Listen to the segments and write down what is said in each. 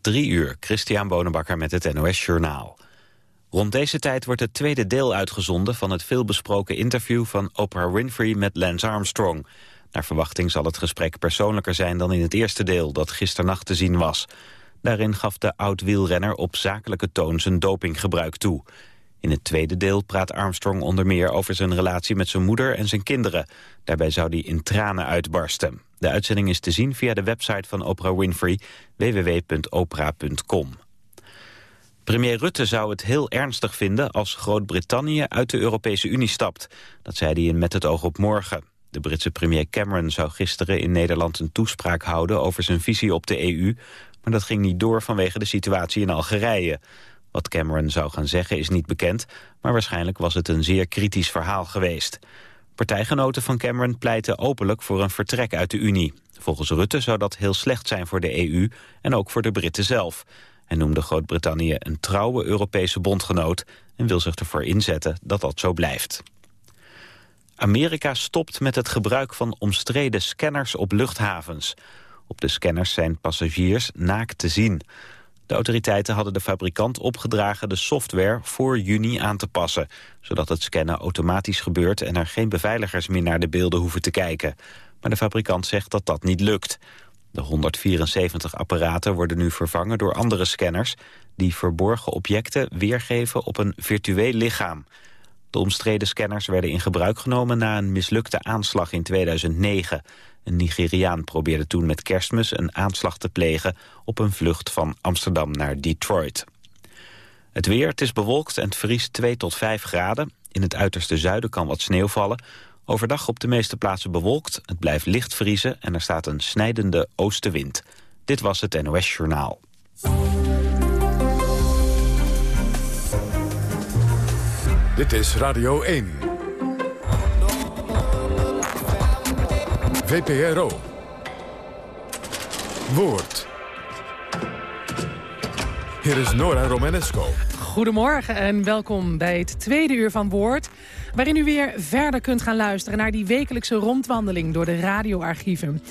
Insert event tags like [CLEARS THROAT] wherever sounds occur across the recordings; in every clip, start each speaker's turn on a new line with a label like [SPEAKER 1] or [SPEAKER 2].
[SPEAKER 1] Drie uur, Christian Bonenbakker met het NOS Journaal. Rond deze tijd wordt het tweede deel uitgezonden... van het veelbesproken interview van Oprah Winfrey met Lance Armstrong. Naar verwachting zal het gesprek persoonlijker zijn dan in het eerste deel... dat gisternacht te zien was. Daarin gaf de oud-wielrenner op zakelijke toon zijn dopinggebruik toe. In het tweede deel praat Armstrong onder meer over zijn relatie met zijn moeder en zijn kinderen. Daarbij zou hij in tranen uitbarsten. De uitzending is te zien via de website van Oprah Winfrey, www.oprah.com. Premier Rutte zou het heel ernstig vinden als Groot-Brittannië uit de Europese Unie stapt. Dat zei hij in Met het oog op morgen. De Britse premier Cameron zou gisteren in Nederland een toespraak houden over zijn visie op de EU, maar dat ging niet door vanwege de situatie in Algerije. Wat Cameron zou gaan zeggen is niet bekend, maar waarschijnlijk was het een zeer kritisch verhaal geweest. Partijgenoten van Cameron pleiten openlijk voor een vertrek uit de Unie. Volgens Rutte zou dat heel slecht zijn voor de EU en ook voor de Britten zelf. Hij noemde Groot-Brittannië een trouwe Europese bondgenoot... en wil zich ervoor inzetten dat dat zo blijft. Amerika stopt met het gebruik van omstreden scanners op luchthavens. Op de scanners zijn passagiers naakt te zien. De autoriteiten hadden de fabrikant opgedragen de software voor juni aan te passen, zodat het scannen automatisch gebeurt en er geen beveiligers meer naar de beelden hoeven te kijken. Maar de fabrikant zegt dat dat niet lukt. De 174 apparaten worden nu vervangen door andere scanners... die verborgen objecten weergeven op een virtueel lichaam. De omstreden scanners werden in gebruik genomen na een mislukte aanslag in 2009. Een Nigeriaan probeerde toen met kerstmis een aanslag te plegen... op een vlucht van Amsterdam naar Detroit. Het weer, het is bewolkt en het vriest 2 tot 5 graden. In het uiterste zuiden kan wat sneeuw vallen. Overdag op de meeste plaatsen bewolkt, het blijft licht vriezen... en er staat een snijdende oostenwind. Dit was het NOS Journaal.
[SPEAKER 2] Dit is Radio 1. VPRO. Woord. Hier is Nora Romanesco.
[SPEAKER 3] Goedemorgen en welkom bij het tweede uur van Woord... waarin u weer verder kunt gaan luisteren naar die wekelijkse rondwandeling door de radioarchieven.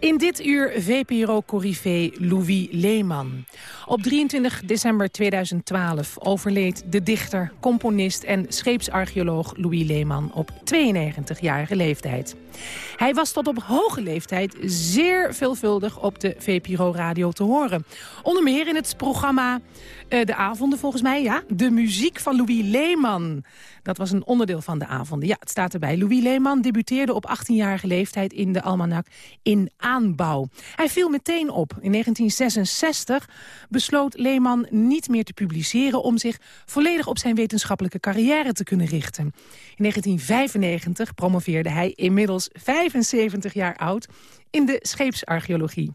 [SPEAKER 3] In dit uur VPRO-corrivé Louis Leeman. Op 23 december 2012 overleed de dichter, componist en scheepsarcheoloog Louis Leeman op 92-jarige leeftijd. Hij was tot op hoge leeftijd zeer veelvuldig op de VPRO-radio te horen. Onder meer in het programma uh, De Avonden volgens mij, ja. De muziek van Louis Leeman. Dat was een onderdeel van de avonden. Ja, het staat erbij. Louis Leeman debuteerde op 18-jarige leeftijd in de Almanak in aanbouw. Hij viel meteen op. In 1966 besloot Leeman niet meer te publiceren... om zich volledig op zijn wetenschappelijke carrière te kunnen richten. In 1995 promoveerde hij inmiddels 75 jaar oud in de scheepsarcheologie.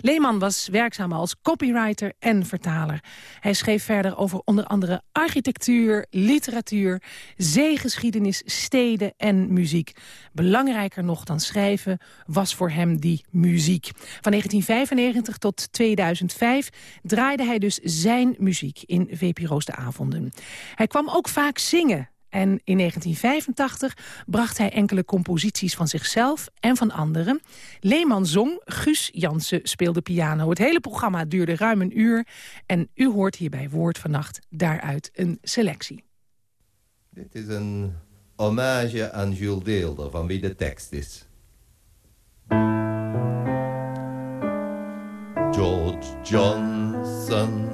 [SPEAKER 3] Leeman was werkzaam als copywriter en vertaler. Hij schreef verder over onder andere architectuur, literatuur, zeegeschiedenis, steden en muziek. Belangrijker nog dan schrijven was voor hem die muziek. Van 1995 tot 2005 draaide hij dus zijn muziek in VPRO's de avonden. Hij kwam ook vaak zingen en in 1985 bracht hij enkele composities van zichzelf en van anderen. Leeman zong, Guus Jansen speelde piano. Het hele programma duurde ruim een uur. En u hoort hier bij Woord vannacht daaruit een selectie.
[SPEAKER 4] Dit is een hommage aan Jules Deelder, van wie de tekst is. George Johnson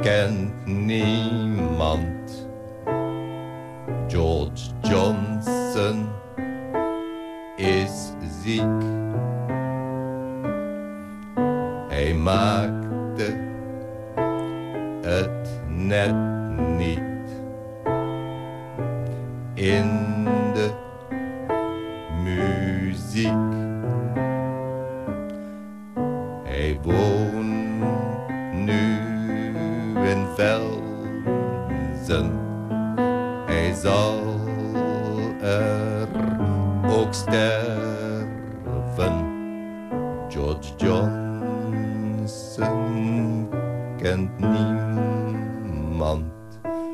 [SPEAKER 4] kent niemand George Johnson is ziek. Hij maakte het net niet in de muziek. Hij woont nu in Velzen zal er ook sterven. George Johnson kent niemand,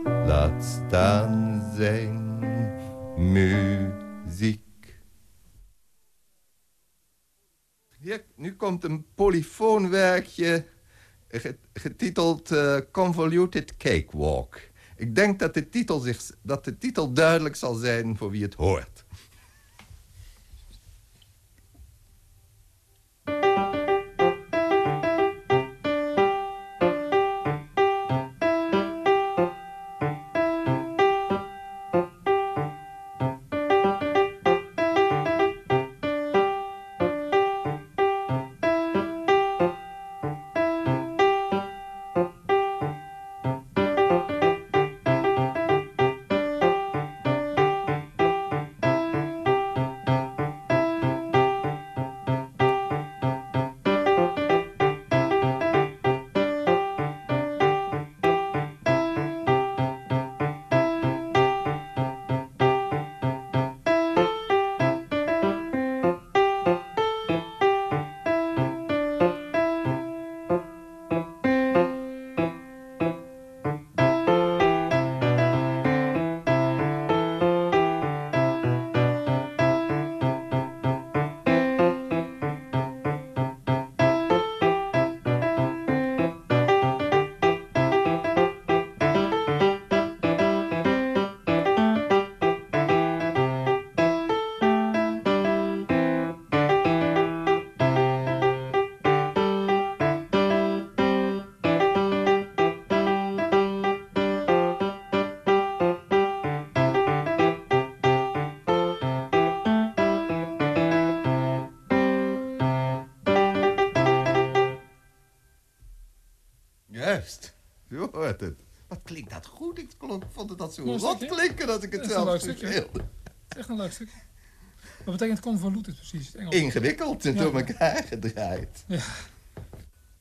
[SPEAKER 4] laat staan zijn muziek. Hier, Nu komt een polyfoonwerkje getiteld uh, Convoluted Cakewalk. Ik denk dat de, titel zich, dat de titel duidelijk zal zijn voor wie het hoort. Goed. Ik vond dat zo rot klinken dat ik het zelf zo speelde.
[SPEAKER 5] Het is echt een leuk stukje. Wat betekent convoluted precies?
[SPEAKER 4] Engels. Ingewikkeld en door elkaar gedraaid.
[SPEAKER 5] Ja.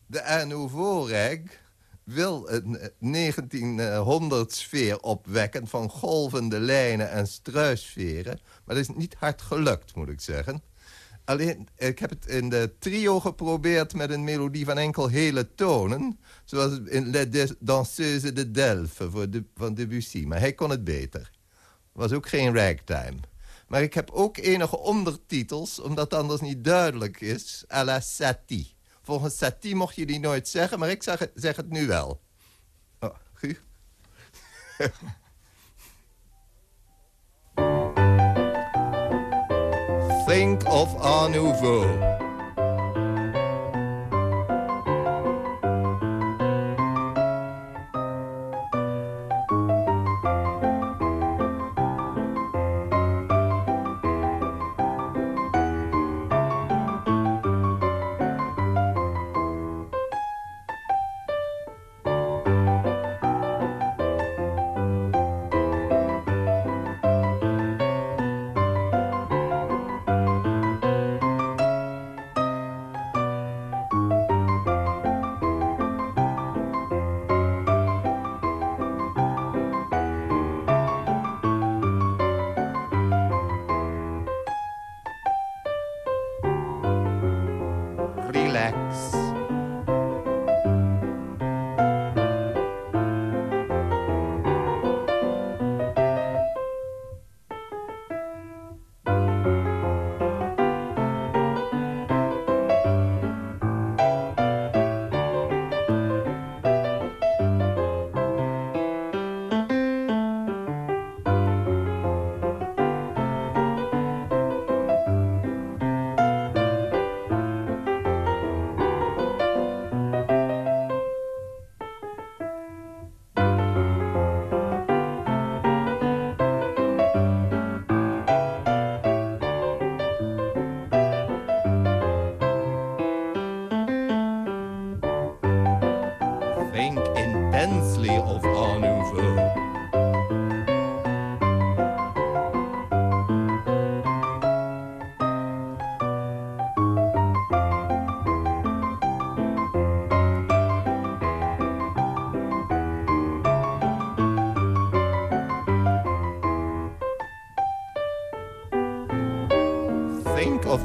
[SPEAKER 4] De Art Nouveau wil een 1900-sfeer opwekken... van golvende lijnen en struissferen. Maar dat is niet hard gelukt, moet ik zeggen. Alleen, ik heb het in de trio geprobeerd met een melodie van enkel hele tonen. Zoals in Les Danseuses de Delphes de, van Debussy. Maar hij kon het beter. was ook geen ragtime. Maar ik heb ook enige ondertitels, omdat het anders niet duidelijk is. à la Satie. Volgens Satie mocht je die nooit zeggen, maar ik zeg het, zeg het nu wel. Oh, [LAUGHS] think of Art.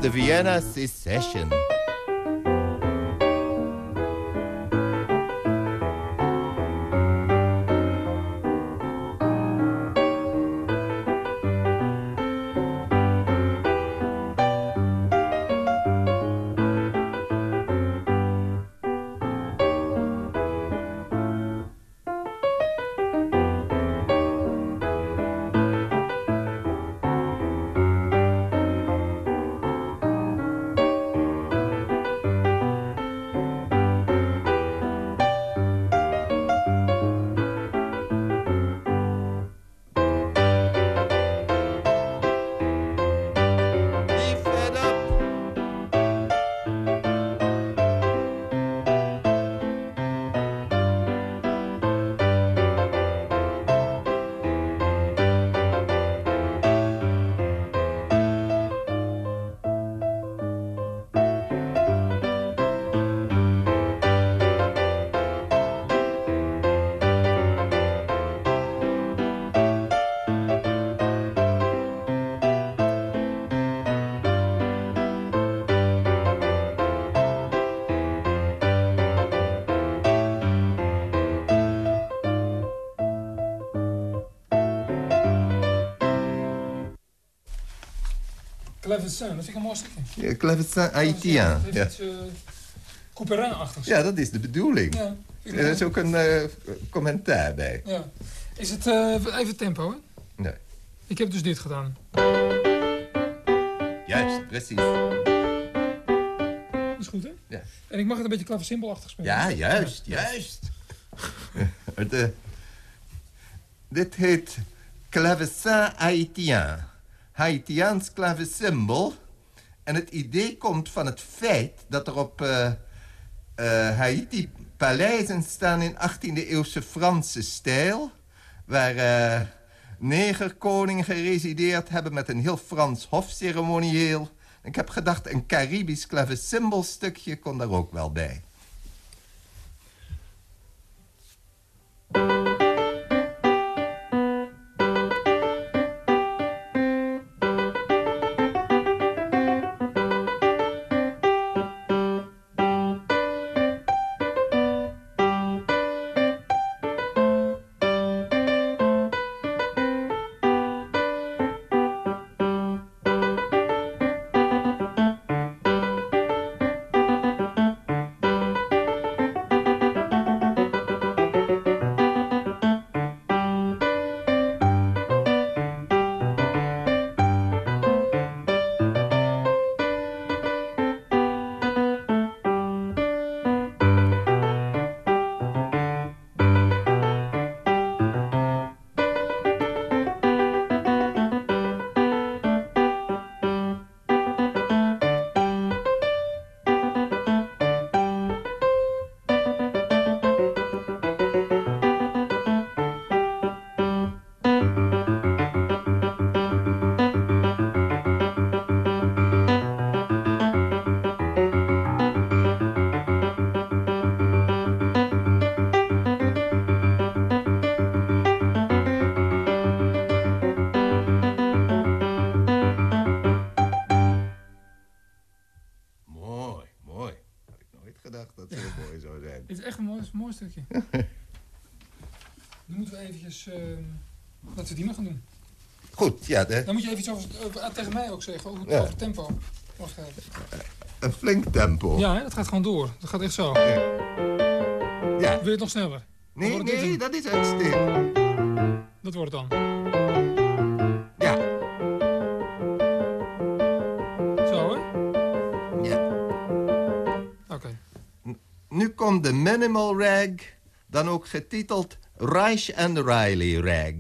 [SPEAKER 4] The Vienna Secession.
[SPEAKER 5] Clavecin, dat vind ik een mooi stukje.
[SPEAKER 4] Ja.
[SPEAKER 5] Het heeft
[SPEAKER 4] Ja.
[SPEAKER 5] iets uh, Couperin-achtigs.
[SPEAKER 4] ja, dat is de bedoeling.
[SPEAKER 5] Ja,
[SPEAKER 4] Er is ook een eh, commentaar bij.
[SPEAKER 5] ja. Is het eh, even tempo, hè?
[SPEAKER 4] Nee.
[SPEAKER 5] Ik heb dus dit gedaan.
[SPEAKER 4] Juist, precies.
[SPEAKER 5] Dat is goed, hè?
[SPEAKER 4] Ja.
[SPEAKER 5] En ik mag het een beetje klaversymbelachtig spelen.
[SPEAKER 4] Ja, juist, juist. [LAUGHS] Eh, dit heet clavecin haïtien. Haïtiaans klavesymbol. En het idee komt van het feit dat er op eh, Haiti paleizen staan in 18e-eeuwse Franse stijl... waar eh negerkoningen geresideerd hebben met een heel Frans hofceremonieel. Ik heb gedacht, een Caribisch klavecimbelstukje kon daar ook wel bij.
[SPEAKER 5] Stukje. Nu moeten we eventjes... eh, dat we die maar gaan doen.
[SPEAKER 4] Goed, ja, de,
[SPEAKER 5] Dan moet je even iets over, over- ah, tegen mij ook zeggen, over,
[SPEAKER 4] Ja.
[SPEAKER 5] over het tempo. Wacht even.
[SPEAKER 4] een flink tempo.
[SPEAKER 5] Ja, hè, dat gaat gewoon door. Dat gaat echt zo.
[SPEAKER 4] Ja.
[SPEAKER 5] Wil je het nog sneller?
[SPEAKER 4] Nee,
[SPEAKER 5] het
[SPEAKER 4] nee, dat is uitstekend.
[SPEAKER 5] Dat wordt het dan.
[SPEAKER 4] Komt de minimal rag, dan ook getiteld Reich and Riley rag.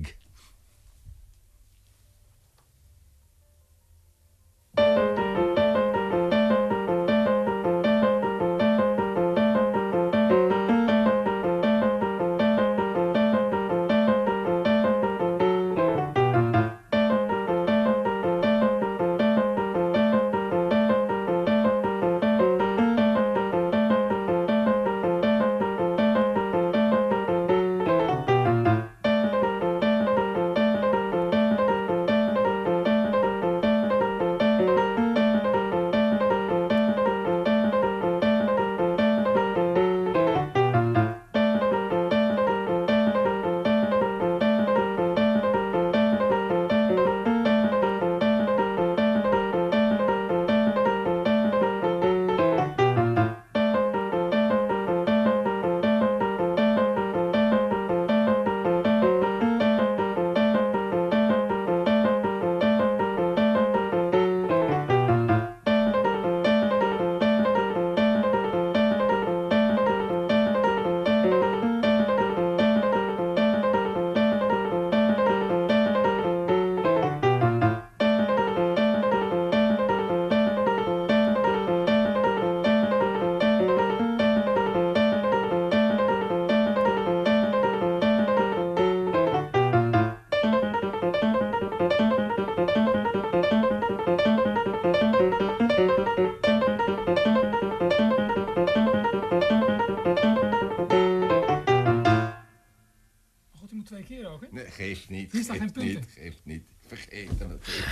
[SPEAKER 4] Geeft niet.
[SPEAKER 5] Hier
[SPEAKER 4] geeft
[SPEAKER 5] geen punten.
[SPEAKER 4] niet, geeft niet. Vergeet hem, het geeft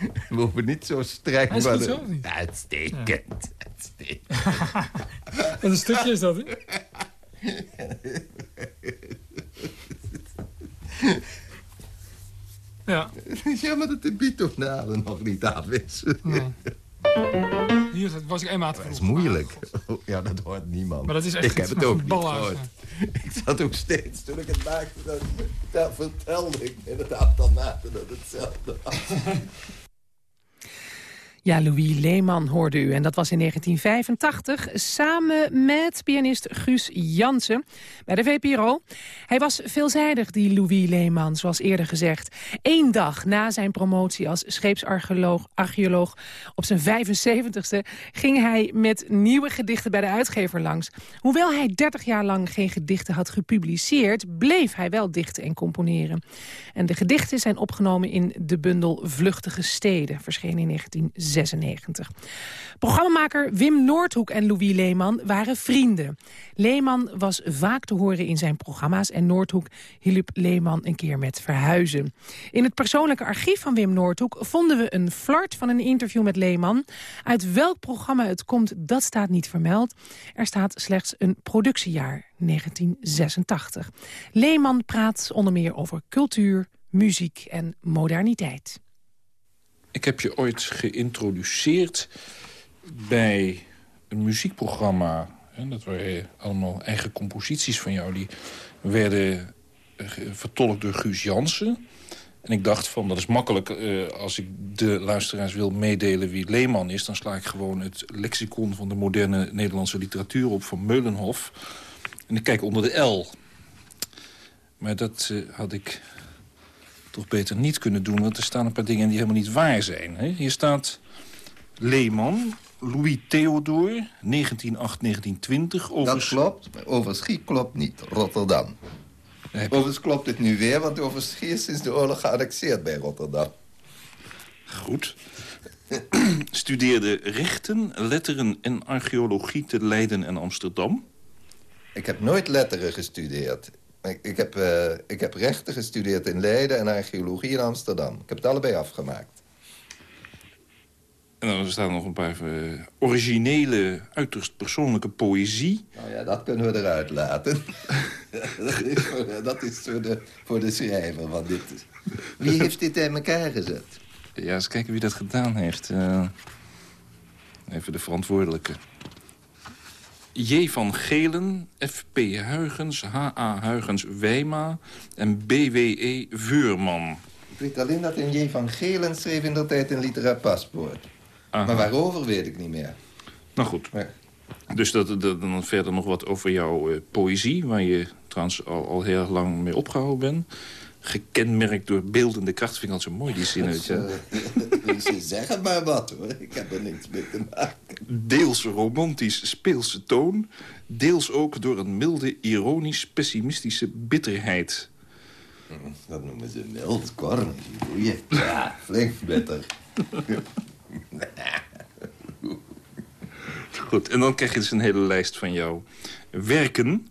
[SPEAKER 4] niet. We hoeven niet zo streng.
[SPEAKER 5] Hij is
[SPEAKER 4] maar
[SPEAKER 5] goed zo, of niet?
[SPEAKER 4] Uitstekend. uitstekend. [LAUGHS]
[SPEAKER 5] Wat een stukje is dat, hè? Ja. [LAUGHS]
[SPEAKER 4] jammer dat de bitonale nog niet af is.
[SPEAKER 5] Hier was ik eenmaal te
[SPEAKER 4] Dat is moeilijk. Oh, Ja, dat hoort niemand.
[SPEAKER 5] Maar dat is echt
[SPEAKER 4] ik heb
[SPEAKER 5] iets
[SPEAKER 4] het ook niet gehoord. Ik zat ook steeds, toen ik het maakte, dat, dat vertelde ik een aantal maanden dat hetzelfde was. [LAUGHS]
[SPEAKER 3] Ja, Louis Leeman hoorde u. En dat was in 1985 samen met pianist Guus Jansen bij de VPRO. Hij was veelzijdig, die Louis Leeman, zoals eerder gezegd. Eén dag na zijn promotie als scheepsarcheoloog archeoloog op zijn 75ste... ging hij met nieuwe gedichten bij de uitgever langs. Hoewel hij 30 jaar lang geen gedichten had gepubliceerd... bleef hij wel dichten en componeren. En de gedichten zijn opgenomen in de bundel Vluchtige Steden... verschenen in 1996. Programmamaker Wim Noordhoek en Louis Leeman waren vrienden. Leeman was vaak te horen in zijn programma's... en Noordhoek hielp Leeman een keer met verhuizen. In het persoonlijke archief van Wim Noordhoek... vonden we een flart van een interview met Leeman. Uit welk programma het komt, dat staat niet vermeld. Er staat slechts een productiejaar, 1986. Leeman praat onder meer over cultuur, muziek en moderniteit.
[SPEAKER 6] Ik heb je ooit geïntroduceerd bij een muziekprogramma. Hè, dat waren allemaal eigen composities van jou. Die werden eh, vertolkt door Guus Jansen. En ik dacht van, dat is makkelijk. eh, als ik de luisteraars wil meedelen wie Leeman is... dan sla ik gewoon het lexicon van de moderne Nederlandse literatuur op... van Meulenhof. En ik kijk onder de L. Maar dat eh, had ik toch beter niet kunnen doen... want er staan een paar dingen die helemaal niet waar zijn. Hè? Hier staat Leeman, Louis Theodor, 1908-1920...
[SPEAKER 4] Dat
[SPEAKER 6] Over...
[SPEAKER 4] klopt, maar Overschie klopt niet. Rotterdam.
[SPEAKER 6] heb
[SPEAKER 4] Overigens klopt het nu weer, want Overschie is sinds de oorlog geannexeerd bij Rotterdam.
[SPEAKER 6] Goed. [CLEARS THROAT] Studeerde rechten, letteren en archeologie te Leiden en Amsterdam.
[SPEAKER 4] Ik heb nooit letteren gestudeerd. Ik, ik, heb, eh, ik heb rechten gestudeerd in Leiden en archeologie in Amsterdam. Ik heb het allebei afgemaakt.
[SPEAKER 6] En dan staan er nog een paar eh, originele, uiterst persoonlijke poëzie.
[SPEAKER 4] Nou ja, dat kunnen we eruit laten. [LAUGHS] dat is, voor, de- dat is voor, de, voor de schrijver van dit. Wie heeft dit in elkaar gezet?
[SPEAKER 6] Ja, eens kijken wie dat gedaan heeft. Eh, even de verantwoordelijke. J. van Gelen, F.P. Huygens, H.A. Huygens Wijma en B.W.E. Veurman.
[SPEAKER 4] Ik weet alleen dat een J. van Gelen schreef in de tijd een literair paspoort.
[SPEAKER 6] Aha.
[SPEAKER 4] Maar waarover weet ik niet meer.
[SPEAKER 6] Nou goed, dus dat, dat, dan verder nog wat over jouw eh, poëzie... waar je trouwens al, al heel lang mee opgehouden bent. Gekenmerkt door beeldende kracht. Vind ik altijd zo mooi, die zin. [LAUGHS]
[SPEAKER 4] ze zeggen maar wat hoor. Ik heb er niks mee te maken.
[SPEAKER 6] Deels romantisch speelse toon... deels ook door een milde, ironisch-pessimistische bitterheid...
[SPEAKER 4] Dat noemen ze mild, korn. Ja, flink bitter. [LAUGHS]
[SPEAKER 6] Goed, en dan krijg je dus een hele lijst van jouw werken.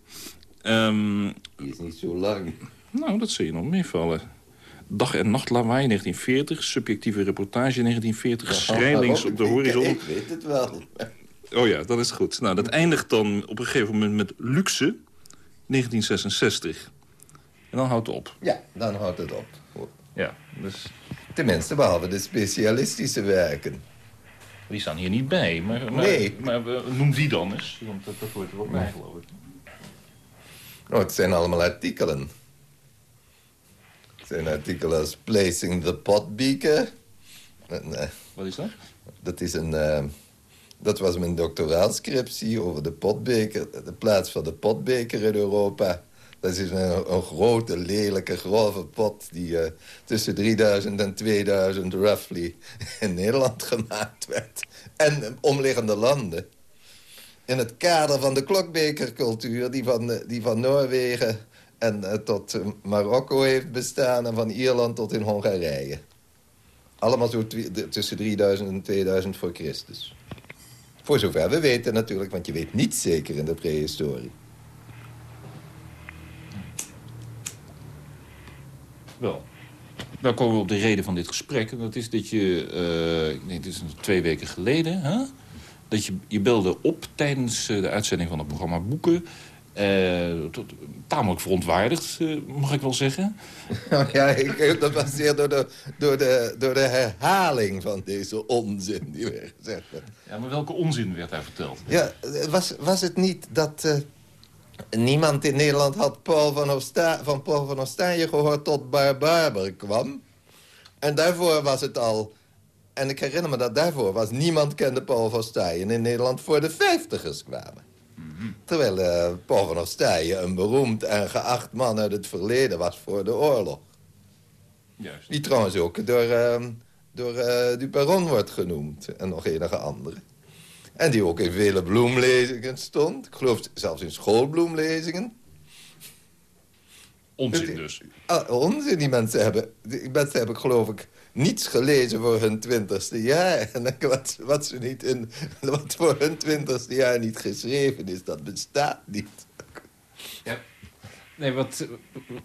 [SPEAKER 6] Ehm,
[SPEAKER 4] Die is niet zo lang.
[SPEAKER 6] Nou, dat zul je nog meevallen. Dag- en nachtlawaai 1940, subjectieve reportage 1940, schrijlings op de horizon.
[SPEAKER 4] Ik weet het wel. [LAUGHS]
[SPEAKER 6] Oh ja, dat is goed. Nou, dat eindigt dan op een gegeven moment met Luxe, 1966. En dan houdt het op.
[SPEAKER 4] Ja, dan houdt het op.
[SPEAKER 6] Ja, dus
[SPEAKER 4] Tenminste, behalve de specialistische werken.
[SPEAKER 6] die staan hier niet bij. Maar, maar,
[SPEAKER 4] Nee.
[SPEAKER 6] maar noem die dan eens, want dat, dat hoort er wel bij, geloof ik.
[SPEAKER 4] Nou, het zijn allemaal artikelen. Het zijn artikelen als Placing the Potbeaker. Eh,
[SPEAKER 6] Wat is dat?
[SPEAKER 4] Dat, is een, eh, dat was mijn doctoraalscriptie over de potbeker. De plaats van de potbeker in Europa. Dat is een, een grote, lelijke, grove pot... die eh, tussen 3000 en 2000 roughly in Nederland gemaakt werd. En omliggende landen. In het kader van de klokbekercultuur... die van, die van Noorwegen en eh, tot eh, Marokko heeft bestaan... en van Ierland tot in Hongarije. Allemaal zo tussen 3000 en 2000 voor Christus. Voor zover we weten natuurlijk, want je weet niet zeker in de prehistorie.
[SPEAKER 6] Wel. Dan komen we op de reden van dit gesprek. En dat is dat je, eh, ik denk dit is twee weken geleden... Hè? dat je, je belde op tijdens de uitzending van het programma Boeken... Uh, tot, tamelijk verontwaardigd, uh, mag ik wel zeggen. [LAUGHS]
[SPEAKER 4] ja, ik, dat was zeer door de, door, de, door de herhaling van deze onzin die werd gezegd.
[SPEAKER 6] Ja, maar welke onzin werd daar verteld?
[SPEAKER 4] Ja, was, was het niet dat uh, niemand in Nederland had Paul van, Osta van Paul van gehoord tot Barber kwam? En daarvoor was het al... En ik herinner me dat daarvoor was niemand kende Paul van Ostaaije in Nederland voor de vijftigers kwamen. Terwijl uh, Paul van Ostaaije een beroemd en geacht man uit het verleden was voor de oorlog.
[SPEAKER 6] Juist.
[SPEAKER 4] Die trouwens ook door, uh, door uh, Duperon wordt genoemd. En nog enige andere. En die ook in vele bloemlezingen stond. Ik geloof zelfs in schoolbloemlezingen.
[SPEAKER 6] Onzin dus.
[SPEAKER 4] Ah, onzin. Die mensen hebben, die mensen hebben geloof ik niets gelezen voor hun twintigste jaar. [LAUGHS] En wat, wat, ze niet in, wat voor hun twintigste jaar niet geschreven is, dat bestaat niet.
[SPEAKER 6] Ja. Nee, wat,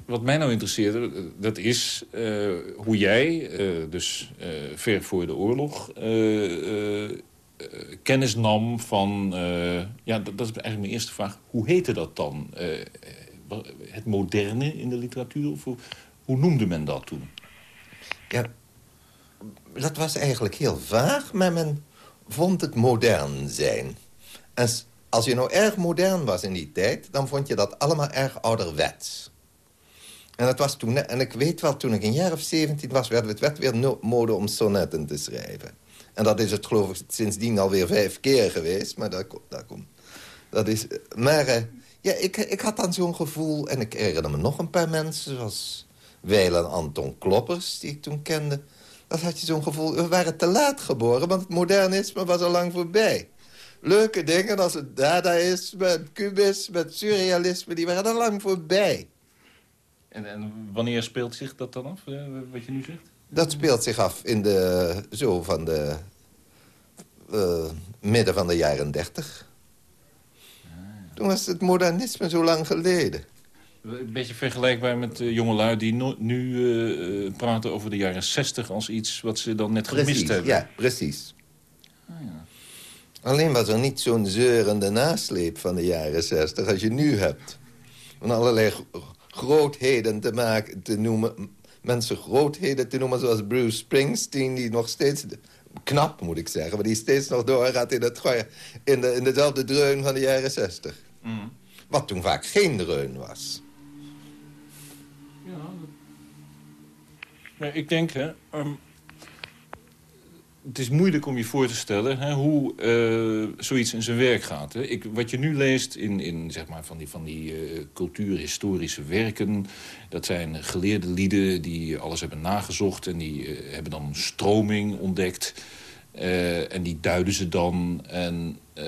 [SPEAKER 6] wat mij nou interesseert, dat is uh, hoe jij, uh, dus uh, ver voor de oorlog... kennis nam van... ja, dat, dat, is eigenlijk mijn eerste vraag. Hoe heette dat dan? het moderne in de literatuur? Of hoe, hoe noemde men dat toen?
[SPEAKER 4] Ja, dat was eigenlijk heel vaag, maar men vond het modern zijn. En als je nou erg modern was in die tijd... dan vond je dat allemaal erg ouderwets. En, dat was toen, en ik weet wel, toen ik een jaar of 17 was... werd het weer mode om sonnetten te schrijven. En dat is het geloof ik sindsdien alweer vijf keer geweest. Maar dat, komt... Dat is... Maar uh, ja, ik, ik had dan zo'n gevoel... en ik herinner me nog een paar mensen... zoals Weilen Anton Kloppers, die ik toen kende... Dat had je zo'n gevoel, we waren te laat geboren... want het modernisme was al lang voorbij. Leuke dingen als het dadaïsme, het kubisme, het surrealisme... die waren al lang voorbij.
[SPEAKER 6] En, en wanneer speelt zich dat dan af, eh, wat je nu zegt?
[SPEAKER 4] Dat speelt zich af in de, zo van de uh, midden van de jaren dertig. Ah, Toen was het modernisme zo lang geleden.
[SPEAKER 6] Een beetje vergelijkbaar met uh, jongelui die nu uh, praten over de jaren 60 als iets wat ze dan net
[SPEAKER 4] precies,
[SPEAKER 6] gemist hebben.
[SPEAKER 4] Ja, precies. Ah, ja. Alleen was er niet zo'n zeurende nasleep van de jaren 60 als je nu hebt. Van allerlei grootheden te, maken, te noemen, mensen grootheden te noemen zoals Bruce Springsteen... die nog steeds, knap moet ik zeggen, maar die steeds nog doorgaat in, het, in, de, in dezelfde dreun van de jaren 60. Mm. Wat toen vaak geen dreun was.
[SPEAKER 6] Ja, ik denk, hè, um, het is moeilijk om je voor te stellen hè, hoe uh, zoiets in zijn werk gaat. Hè. Ik, wat je nu leest in, in zeg maar, van die, van die uh, cultuurhistorische werken... dat zijn geleerde lieden die alles hebben nagezocht... en die uh, hebben dan stroming ontdekt... Uh, en die duiden ze dan. En uh,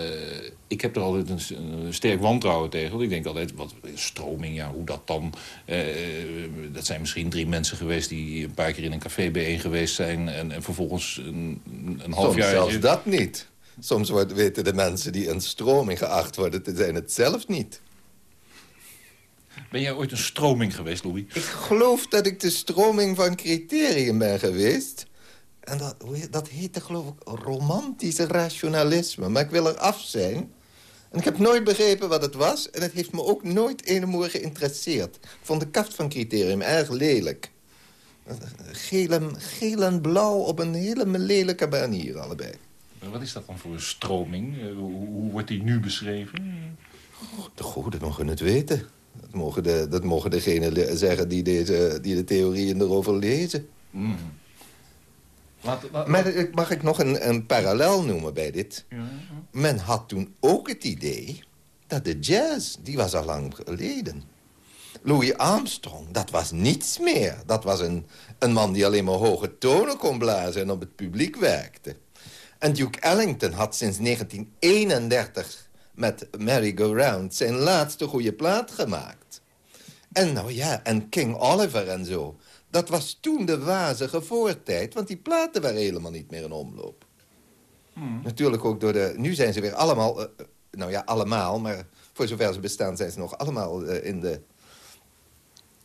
[SPEAKER 6] ik heb er altijd een, een, sterk wantrouwen tegen. Want ik denk altijd, wat stroming, ja, hoe dat dan... Uh, dat zijn misschien drie mensen geweest die een paar keer in een café bijeen geweest zijn... en, en vervolgens een, een half jaar...
[SPEAKER 4] zelfs dat niet. Soms wordt, weten de mensen die een stroming geacht worden te zijn het zelf niet.
[SPEAKER 6] Ben jij ooit een stroming geweest, Louis?
[SPEAKER 4] Ik geloof dat ik de stroming van criterium ben geweest... En dat, dat heette geloof ik romantische rationalisme. Maar ik wil er af zijn. En ik heb nooit begrepen wat het was. En het heeft me ook nooit ene geïnteresseerd. Ik vond de kaft van criterium erg lelijk. Geel en, geel en blauw op een hele lelijke manier allebei.
[SPEAKER 6] Wat is dat dan voor een stroming? Eh, hoe, hoe wordt die nu beschreven?
[SPEAKER 4] De goden mogen het weten. Dat mogen, de, dat mogen degenen zeggen die, deze, die de theorieën erover lezen. Mm. Maar mag ik nog een, een parallel noemen bij dit? Ja, Men had toen ook het idee dat de jazz, die was al lang geleden. Louis Armstrong, dat was niets meer. Dat was een, een man die alleen maar hoge tonen kon blazen en op het publiek werkte. En Duke Ellington had sinds 1931 met Merry Go Round zijn laatste goede plaat gemaakt. En nou ja, en King Oliver en zo. Dat was toen de wazige voortijd, want die platen waren helemaal niet meer in omloop. Hmm. Natuurlijk ook door de... Nu zijn ze weer allemaal... Uh, nou ja, allemaal, maar voor zover ze bestaan zijn ze nog allemaal uh, in de...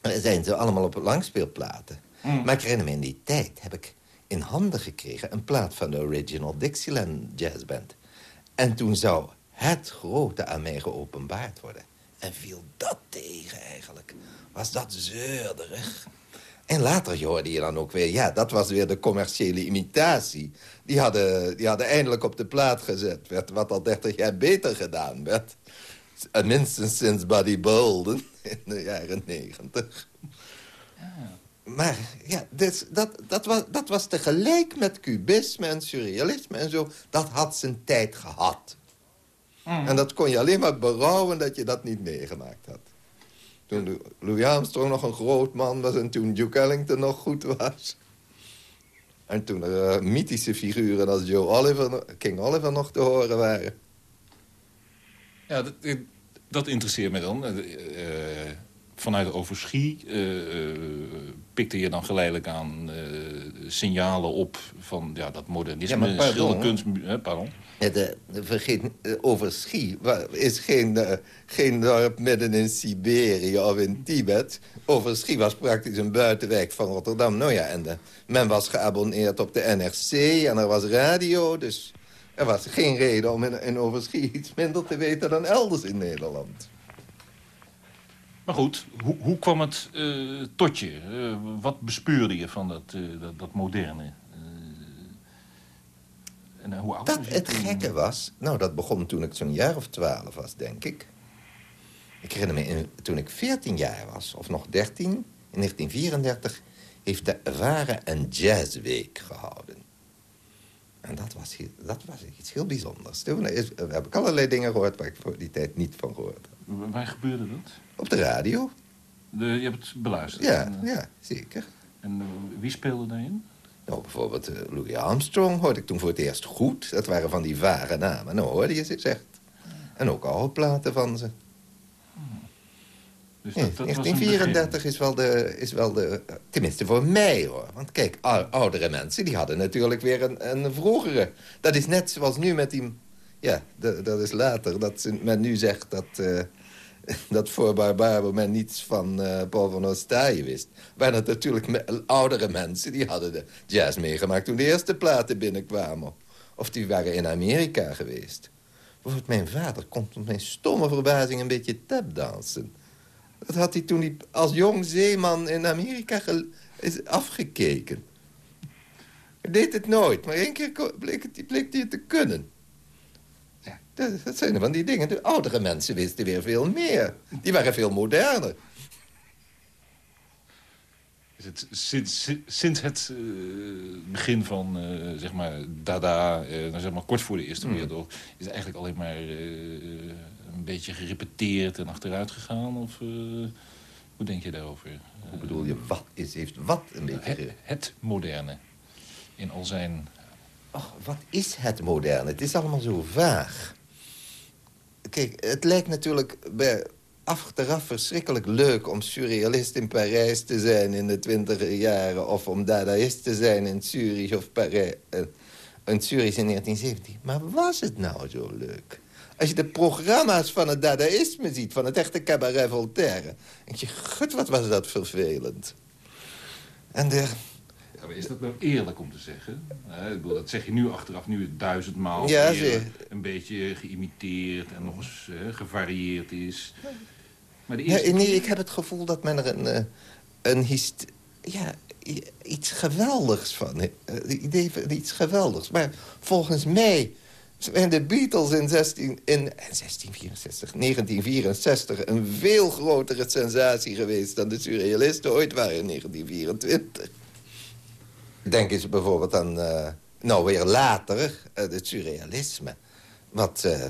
[SPEAKER 4] zijn ze allemaal op langspeelplaten. Hmm. Maar ik herinner me in die tijd heb ik in handen gekregen... een plaat van de Original Dixieland Jazzband. En toen zou het grote aan mij geopenbaard worden. En viel dat tegen eigenlijk. Was dat zeurderig. En later hoorde je dan ook weer... ja, dat was weer de commerciële imitatie. Die hadden, die hadden eindelijk op de plaat gezet. Werd, wat al 30 jaar beter gedaan werd. En Minstens sinds Buddy Bolden [LAUGHS] in de jaren negentig. Maar ja, dus dat, dat, was, dat was tegelijk met cubisme en surrealisme en zo. Dat had zijn tijd gehad. En dat kon je alleen maar berouwen dat je dat niet meegemaakt had. Toen Louis Armstrong nog een groot man was en toen Duke Ellington nog goed was. En toen er eh, mythische figuren als Joe Oliver, King Oliver nog te horen waren.
[SPEAKER 6] Ja, dat, dat interesseert me dan. Eh, eh, vanuit Overschie eh, eh, pikte je dan geleidelijk aan eh, signalen op van ja, dat
[SPEAKER 4] Ja,
[SPEAKER 6] modernisme,
[SPEAKER 4] maar pardon.
[SPEAKER 6] schilderkunst... hè, pardon.
[SPEAKER 4] Ja, de, vergeet, Overschie is geen, geen dorp midden in Siberië of in Tibet. Overschie was praktisch een buitenwijk van Rotterdam. Nou ja, en de, men was geabonneerd op de NRC en er was radio. Dus er was geen reden om in, in Overschie iets minder te weten dan elders in Nederland.
[SPEAKER 6] Maar goed, hoe, hoe kwam het eh, tot je? Eh, wat bespeurde je van dat, eh, dat, dat moderne? En hoe oud
[SPEAKER 4] Dat
[SPEAKER 6] was je
[SPEAKER 4] het
[SPEAKER 6] toen?
[SPEAKER 4] gekke was, nou dat begon toen ik zo'n jaar of twaalf was, denk ik. Ik herinner me, in- toen ik 14 jaar was, of nog 13, in 1934... heeft de Varen een jazzweek gehouden. En dat was, dat was iets heel bijzonders. Toen is, heb ik allerlei dingen gehoord waar ik voor die tijd niet van gehoord had.
[SPEAKER 6] Waar gebeurde dat?
[SPEAKER 4] Op de radio?
[SPEAKER 6] De, je hebt het beluisterd.
[SPEAKER 4] Ja,
[SPEAKER 6] En,
[SPEAKER 4] ja, zeker.
[SPEAKER 6] en eh, wie speelde daarin?
[SPEAKER 4] Nou, bijvoorbeeld eh, Louis Armstrong hoorde ik toen voor het eerst goed. Dat waren van die vage namen. Nou hoorde je ze echt. En ook oude platen van ze.
[SPEAKER 6] Dus
[SPEAKER 4] Nee,
[SPEAKER 6] dat, dat was een
[SPEAKER 4] 1934 is wel, de, is wel de... Tenminste voor mij, hoor. Want kijk, ou- oudere mensen, die hadden natuurlijk weer een, een vroegere. Dat is net zoals nu met die... Ja, dat is later. Dat men nu zegt dat... eh, [LAUGHS] dat voor Barbaro men niets van eh, Paul van Ostaaije wist. Waren het natuurlijk me- oudere mensen... die hadden de jazz meegemaakt toen de eerste platen binnenkwamen. Of die waren in Amerika geweest. Bijvoorbeeld mijn vader kon tot mijn stomme verbazing een beetje tapdansen. Dat had hij toen hij als jong zeeman in Amerika is afgekeken. Hij deed het nooit, maar één keer bleek, het, bleek hij te kunnen. Dat, zijn van die dingen. De oudere mensen wisten weer veel meer. Die waren veel moderner.
[SPEAKER 6] Is het sinds, sinds het eh, begin van, eh, zeg maar, Dada, nou, zeg maar kort voor de Eerste
[SPEAKER 4] Hmm.
[SPEAKER 6] Wereldoorlog... is het eigenlijk alleen maar een beetje gerepeteerd en achteruit gegaan? Of hoe denk je daarover?
[SPEAKER 4] Hoe bedoel je, wat is, heeft wat een beetje...
[SPEAKER 6] Het, het moderne, in al zijn...
[SPEAKER 4] Och, wat is het moderne? Het is allemaal zo vaag. Kijk, het lijkt natuurlijk bij achteraf verschrikkelijk leuk... om surrealist in Parijs te zijn in de twintiger jaren... of om dadaïst te zijn in Zurich of Parijs... eh, in Zurich in 1917. Maar was het nou zo leuk? Als je de programma's van het dadaïsme ziet... van het echte cabaret Voltaire... denk je, gut, wat was dat vervelend. En de...
[SPEAKER 6] Maar is dat nou eerlijk om te zeggen? Ik bedoel, dat zeg je nu achteraf, nu het duizendmaal
[SPEAKER 4] Ja,
[SPEAKER 6] een beetje geïmiteerd en nog eens eh, gevarieerd is. Maar de eerste
[SPEAKER 4] nee, ik heb het gevoel dat men er een, eh, een ja, iets geweldigs van heeft. Eh, iets geweldigs. Maar volgens mij zijn de Beatles in, 16, in, in 1664, 1964... een veel grotere sensatie geweest dan de surrealisten ooit waren in 1924. Denk eens bijvoorbeeld aan, eh, nou weer later, eh, het surrealisme. Wat, eh,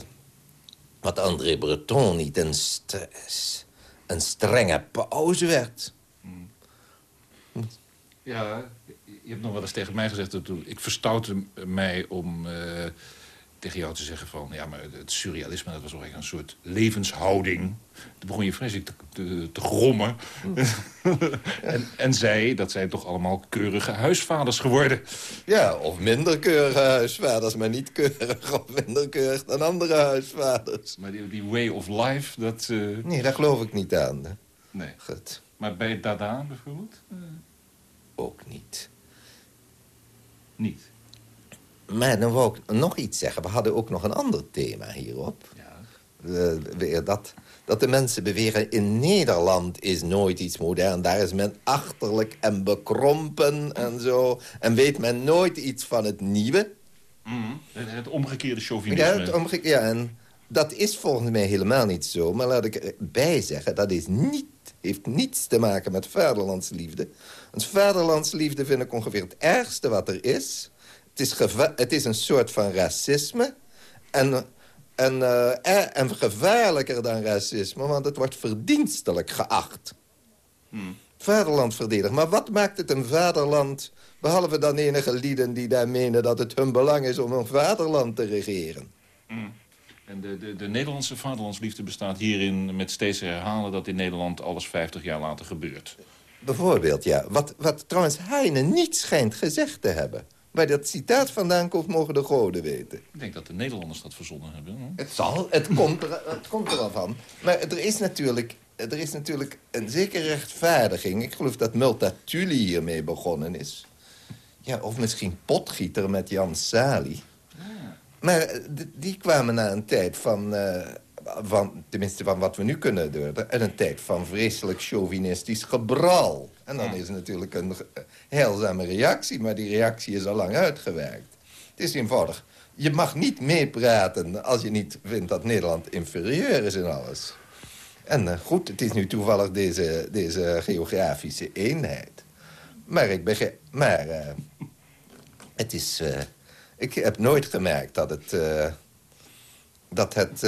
[SPEAKER 4] wat André Breton niet een, strenge pauze werd.
[SPEAKER 6] Ja, je hebt nog wel eens tegen mij gezegd... Dat ik verstoutte mij om tegen jou te zeggen van... ja, maar het surrealisme, dat was toch echt een soort levenshouding. Toen begon je vreselijk te, te, te grommen. [LAUGHS] en, en zij, dat zijn toch allemaal keurige huisvaders geworden.
[SPEAKER 4] Ja, of minder keurige huisvaders, maar niet keurig of minder keurig dan andere huisvaders.
[SPEAKER 6] Maar die, die way of life, dat... eh,
[SPEAKER 4] Nee, daar geloof ik niet aan.
[SPEAKER 6] nee.
[SPEAKER 4] Goed,
[SPEAKER 6] Maar bij Dada bijvoorbeeld?
[SPEAKER 4] Ook niet.
[SPEAKER 6] niet.
[SPEAKER 4] Maar dan wou ik nog iets zeggen. We hadden ook nog een ander thema hierop.
[SPEAKER 6] Ja.
[SPEAKER 4] Uh, weer dat, dat de mensen beweren... in Nederland is nooit iets modern. Daar is men achterlijk en bekrompen en zo. En weet men nooit iets van het nieuwe.
[SPEAKER 6] Mm, het, omgekeerde chauvinisme.
[SPEAKER 4] Ja, het omgekeerde, ja, en dat is volgens mij helemaal niet zo. Maar laat ik erbij zeggen, dat is niet, heeft niets te maken met vaderlandsliefde. Want vaderlandsliefde vind ik ongeveer het ergste wat er is. Het is, het is een soort van racisme. En, en, uh, en gevaarlijker dan racisme, want het wordt verdienstelijk geacht. Hmm. Vaderland verdedigen. Maar wat maakt het een vaderland... behalve dan enige lieden die daar menen dat het hun belang is... om een vaderland te regeren?
[SPEAKER 6] Hmm. En de, de, de, Nederlandse vaderlandsliefde bestaat hierin met steeds herhalen... dat in Nederland alles 50 jaar later gebeurt.
[SPEAKER 4] Bijvoorbeeld, ja. Wat, wat trouwens Heine niet schijnt gezegd te hebben. Waar dat citaat vandaan komt, mogen de goden weten.
[SPEAKER 6] Ik denk dat de Nederlanders dat verzonnen hebben.
[SPEAKER 4] Het zal, het komt, er, het komt er wel van. Maar er is natuurlijk er is natuurlijk een zekere rechtvaardiging. Ik geloof dat Multatuli hiermee begonnen is. Ja, of misschien Potgieter met Jan Sali. Maar eh, die kwamen na een tijd van, uh, van... tenminste van wat we nu kunnen doen... en een tijd van vreselijk chauvinistisch gebral. En dan is het natuurlijk een heilzame reactie... maar die reactie is al lang uitgewerkt. Het is eenvoudig. Je mag niet meepraten als je niet vindt dat Nederland inferieur is in alles. En uh, goed, het is nu toevallig deze, deze geografische eenheid. Maar ik begrijp... Maar uh, het is... Uh, ik heb nooit gemerkt dat het... dat het...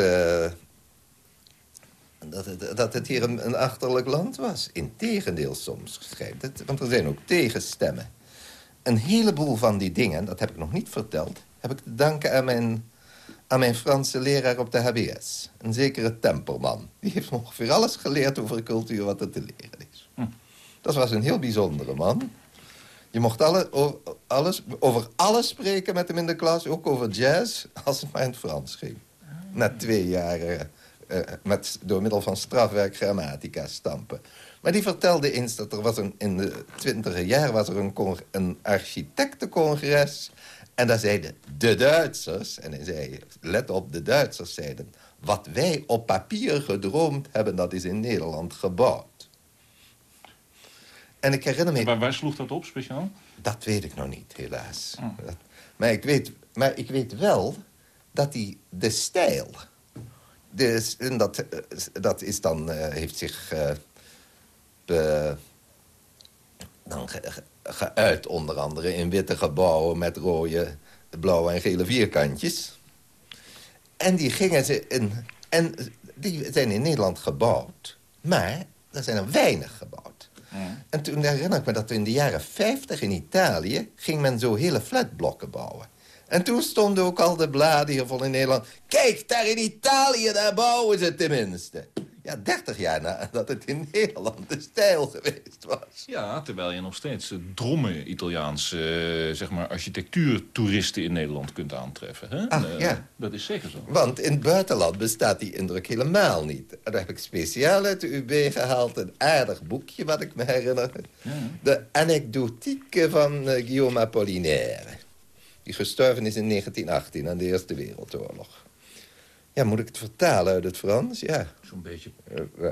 [SPEAKER 4] dat het, dat het hier een, een achterlijk land was. Integendeel soms schijnt het. Want er zijn ook tegenstemmen. Een heleboel van die dingen, dat heb ik nog niet verteld... heb ik te danken aan mijn aan mijn Franse leraar op de HBS. Een zekere Tempelman. Die heeft ongeveer alles geleerd over cultuur wat er te leren is. Hm. Dat was een heel bijzondere man. Je mocht alle, over, alles, over alles spreken met hem in de klas. Ook over jazz, als het maar in het Frans ging. Na twee jaar uh, met, door middel van strafwerk grammatica stampen. Maar die vertelde eens dat er was een, in de twintiger jaar was er een, een architectencongres en daar zeiden de Duitsers, en hij zei, let op, de Duitsers zeiden... wat wij op papier gedroomd hebben, dat is in Nederland gebouwd. En ik herinner me...
[SPEAKER 6] Maar waar sloeg dat op speciaal?
[SPEAKER 4] Dat weet ik nog niet, helaas. Oh. maar, ik weet, maar ik weet wel dat die, de stijl... Dus, en dat, eh, dat is dan, uh, heeft zich... Be, dan geuit onder andere in witte gebouwen met rode, blauwe en gele vierkantjes. En die gingen ze in... En die zijn in Nederland gebouwd, maar er zijn er weinig gebouwd. En toen herinner ik me dat in de jaren 50 in Italië... ging men zo hele flatblokken bouwen. En toen stonden ook al de bladen hier vol in Nederland... Kijk, daar in Italië, daar bouwen ze tenminste ja, 30 jaar nadat het in Nederland de stijl geweest was.
[SPEAKER 6] Ja, terwijl je nog steeds dromme Italiaanse uh, zeg maar architectuurtoeristen in Nederland kunt aantreffen. Hè?
[SPEAKER 4] Ach, uh, ja.
[SPEAKER 6] Dat is zeker zo.
[SPEAKER 4] Want in het buitenland bestaat die indruk helemaal niet. daar heb ik speciaal uit de UB gehaald. Een aardig boekje, wat ik me herinner. Ja. De anekdotieke van uh, Guillaume Apollinaire. Die gestorven is in 1918 aan de Eerste Wereldoorlog. Ja, moet ik het vertalen uit het Frans? Ja.
[SPEAKER 6] Zo'n beetje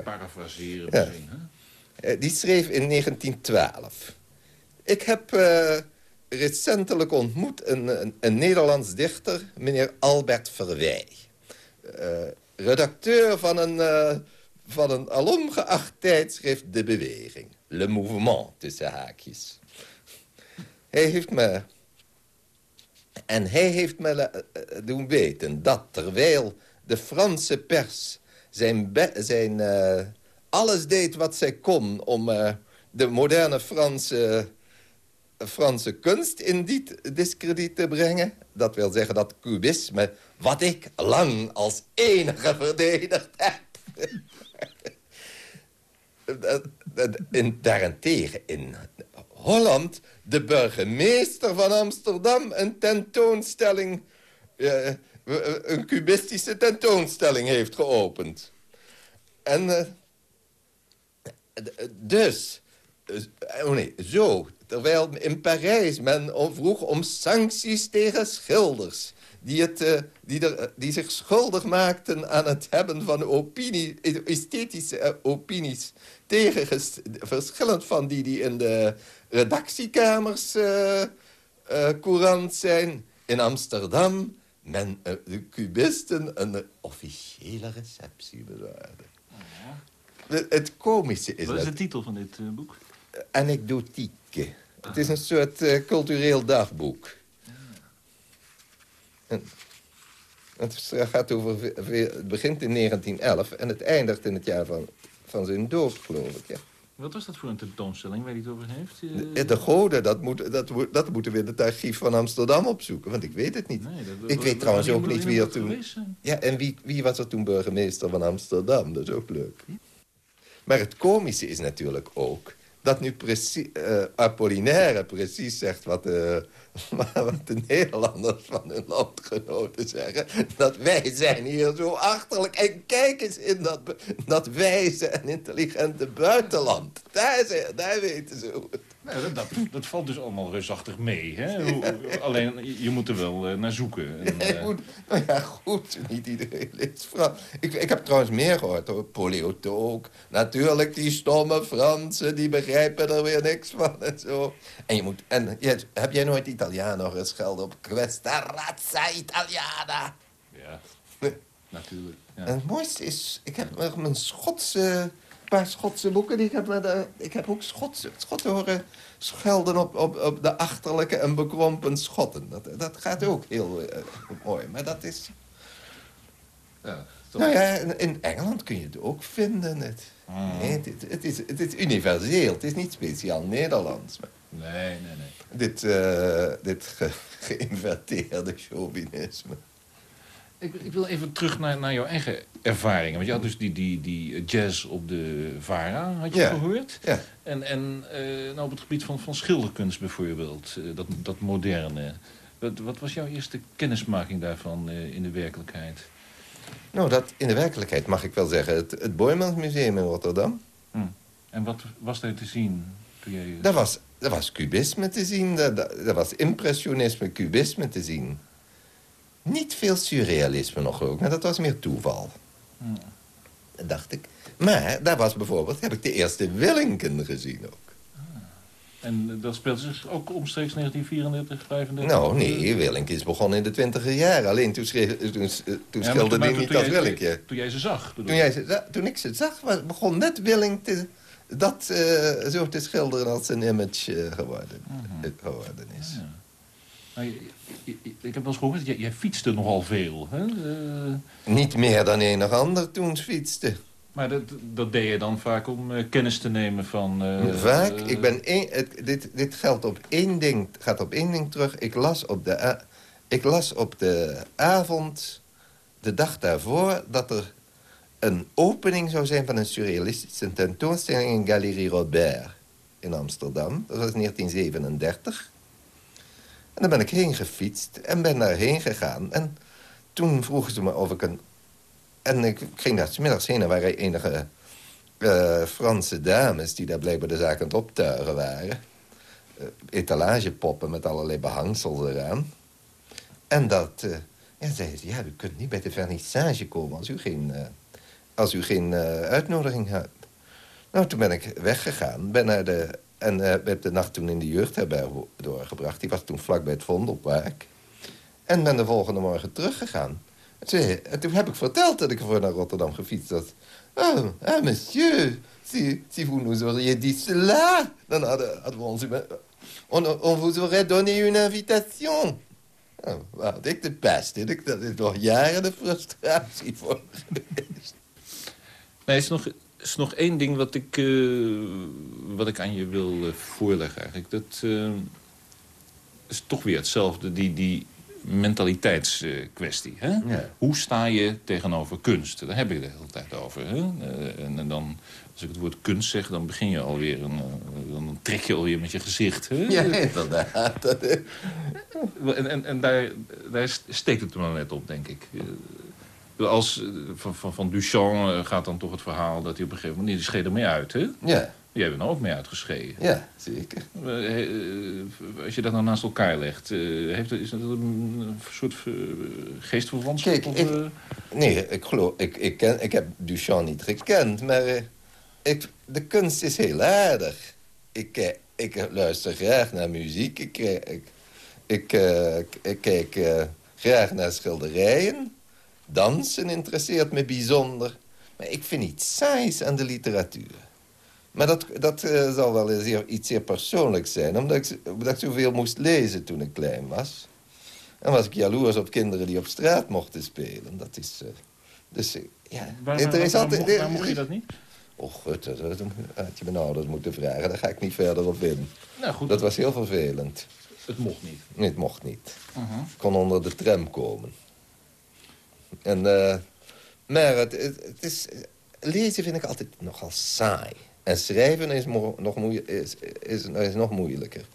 [SPEAKER 6] parafraseren ja. misschien, hè?
[SPEAKER 4] Eh, die schreef in 1912. Ik heb uh, recentelijk ontmoet een, een, een, Nederlands dichter, meneer Albert Verwij. Uh, redacteur van een, uh, van een alom geacht tijdschrift De Beweging. Le Mouvement, tussen haakjes. Hij heeft me... En hij heeft me doen weten dat terwijl de Franse pers zijn, zijn uh, alles deed wat zij kon... om de moderne Franse, Franse kunst in dit discrediet te brengen. Dat wil zeggen dat cubisme, wat ik lang als enige verdedigd heb... [LAUGHS] daarentegen in Holland de burgemeester van Amsterdam een tentoonstelling... Uh, een cubistische tentoonstelling heeft geopend. En uh, dus, oh nee, zo, terwijl in Parijs men vroeg om sancties tegen schilders... die, het, uh, die, er, die zich schuldig maakten aan het hebben van opinie, esthetische opinies... tegen verschillend van die die in de redactiekamers uh, courant zijn. In Amsterdam men de cubisten een officiële receptie bezorgde. Het komische is
[SPEAKER 6] Wat is de titel van dit uh, boek?
[SPEAKER 4] Anekdotieke. Het is een soort uh, cultureel dagboek. En, het gaat over... Het begint in 1911 en het eindigt in het jaar van, van zijn dood, geloof ik. Ja.
[SPEAKER 6] Wat was dat voor een tentoonstelling waar hij het over heeft?
[SPEAKER 4] De, eh, de goden, dat, moet, dat, dat moeten we in het archief van Amsterdam opzoeken. Want ik weet het niet. Nee, dat, ik weet trouwens ook niet wie er toen... Ja, en wie, wie was er toen burgemeester van Amsterdam? Dat is ook leuk. Maar het komische is natuurlijk ook dat nu precies, uh, Apollinaire precies zegt wat [LAUGHS] de, wat de Nederlanders van hun landgenoten zeggen. Dat wij zijn hier zo achterlijk. En kijk eens in dat, dat wijze en intelligente buitenland. Daar, zijn, daar weten ze
[SPEAKER 6] Nee, dat, dat, valt dus allemaal reusachtig mee. Hè? alleen, je moet er wel uh, naar zoeken. En,
[SPEAKER 4] uh... moet, nou ja, goed. Niet iedereen leest Frans. Ik, ik heb trouwens meer gehoord hoor. Polioto ook. Natuurlijk, die stomme Fransen, die begrijpen er weer niks van en zo. En je moet... En je, heb jij nooit Italiano geschelden op Questa razza Italiana?
[SPEAKER 6] Ja, natuurlijk. Ja.
[SPEAKER 4] En het mooiste is, ik heb mijn Schotse paar Schotse boeken. Die ik, heb, de, ik heb ook Schotse, Schotten horen schelden op, op, op de achterlijke en bekrompen Schotten. Dat, dat gaat ook heel uh, mooi. Maar dat is... Ja, nou ja, in Engeland kun je het ook vinden. Het, mm. nee, het, het, is, het is universeel. Het is niet speciaal Nederlands. Maar
[SPEAKER 6] nee, nee, nee.
[SPEAKER 4] Dit, uh, dit ge, geïnverteerde chauvinisme.
[SPEAKER 6] Ik, ik, wil even terug naar, naar jouw eigen ervaringen. Want je had dus die, die, die jazz op de VARA, had je gehoord.
[SPEAKER 4] Ja.
[SPEAKER 6] En, en uh, nou op het gebied van, van schilderkunst bijvoorbeeld, uh, dat, dat moderne. Wat, wat was jouw eerste kennismaking daarvan uh, in de werkelijkheid?
[SPEAKER 4] Nou, dat in de werkelijkheid mag ik wel zeggen. Het, het Boijmansmuseum in Rotterdam.
[SPEAKER 6] Hm. En wat was daar te zien? Jij...
[SPEAKER 4] Daar was, daar was cubisme te zien. Daar, daar was impressionisme, cubisme te zien niet veel surrealisme nog ook. Maar dat was meer toeval. Hmm. dacht ik. Maar daar was bijvoorbeeld, heb ik de eerste Willingen gezien ook. Ah.
[SPEAKER 6] En dat speelt zich ook omstreeks 1934, 35?
[SPEAKER 4] Nou, nee, Willink is begonnen in de twintiger jaren. Alleen toen, schreef, toen, toen ja, schilderde hij niet als Willink.
[SPEAKER 6] Toen jij ze zag?
[SPEAKER 4] Toen, jij ze, toen ik ze zag, was, begon net Willink te, dat uh, zo te schilderen als een image uh, geworden, uh geworden is. Ja.
[SPEAKER 6] Nou, ik heb wel eens gehoord, jij, jij fietste nogal veel. Hè? Uh...
[SPEAKER 4] Niet meer dan enig ander toen fietste.
[SPEAKER 6] Maar dat, dat deed je dan vaak om uh, kennis te nemen van... Uh,
[SPEAKER 4] vaak? Ik ben een, het, dit, dit geldt op één ding, gaat op één ding terug. Ik las op de, ik las op de avond, de dag daarvoor... dat er een opening zou zijn van een surrealistische tentoonstelling... in Galerie Robert in Amsterdam. Dat was 1937. En dan ben ik heen gefietst en ben daarheen gegaan. En toen vroegen ze me of ik een... En ik ging daar middags heen en waren enige uh, Franse dames... die daar blijkbaar de zaak aan het optuigen waren. Uh, etalagepoppen met allerlei behangsels eraan. En dat... Uh, ja, zeiden ze, ja, u kunt niet bij de vernissage komen als u geen, als u geen uitnodiging hebt. Nou, toen ben ik weggegaan, ben naar de en uh, heb de nacht toen in de jeugdherberg doorgebracht. Die was toen vlak bij het Vondelpark. En ben de volgende morgen teruggegaan. En, en toen heb ik verteld dat ik voor naar Rotterdam gefietst had. Oh, ah, monsieur, si, si vous nous auriez dit cela... dan hadden, we ons... On, on vous aurait donné une invitation. Nou, had ik de pest. Dat is nog jaren de frustratie voor geweest.
[SPEAKER 6] Is nog is nog één ding wat ik, uh, wat ik aan je wil uh, voorleggen eigenlijk. Dat uh, is toch weer hetzelfde, die, die mentaliteitskwestie. Ja. Hoe sta je tegenover kunst? Daar heb ik de hele tijd over. Hè? En, en, dan, als ik het woord kunst zeg, dan begin je alweer... Een, dan trek je alweer met je gezicht. Hè?
[SPEAKER 4] Ja, inderdaad. [LAUGHS]
[SPEAKER 6] en en, en daar, daar steekt het me net op, denk ik. Als, eh, van, van, van Duchamp eh, gaat dan toch het verhaal dat hij op een gegeven moment... Die scheed ermee uit, hè?
[SPEAKER 4] Ja,
[SPEAKER 6] Jij bent er ook mee uitgeschreven.
[SPEAKER 4] ja, zeker.
[SPEAKER 6] Eh, als je dat nou naast elkaar legt, heeft, is dat een soort geestverwantschap?
[SPEAKER 4] Kijk,
[SPEAKER 6] of,
[SPEAKER 4] ik- Nee, ik geloof, ik, ik, ken, ik heb Duchamp niet gekend, maar ik, de kunst is heel aardig. Ik, ik luister graag naar muziek, ik, ik, ik, ik- kijk graag naar schilderijen. Dansen interesseert me bijzonder. Maar ik vind iets saais aan de literatuur. Maar dat, dat eh, zal wel eens zeer- iets zeer persoonlijks zijn... Omdat ik, omdat ik zoveel moest lezen toen ik klein was. En was ik jaloers op kinderen die op straat mochten spelen. Dat is... eh, dus eh, ja,
[SPEAKER 6] waar,
[SPEAKER 4] er
[SPEAKER 6] waar- mocht je dat niet?
[SPEAKER 4] Och, gut, dat, dat had je mijn ouders moeten vragen. Daar ga ik niet verder op in.
[SPEAKER 6] Nou goed,
[SPEAKER 4] Dat was heel vervelend.
[SPEAKER 6] het mocht niet.
[SPEAKER 4] Nee, het mocht niet.
[SPEAKER 6] Uh-huh.
[SPEAKER 4] Ik kon onder de tram komen. En, eh, maar het, het, is... Lezen vind ik altijd nogal saai. En schrijven is, mo- nog, moeie, is, is, is nog moeilijker.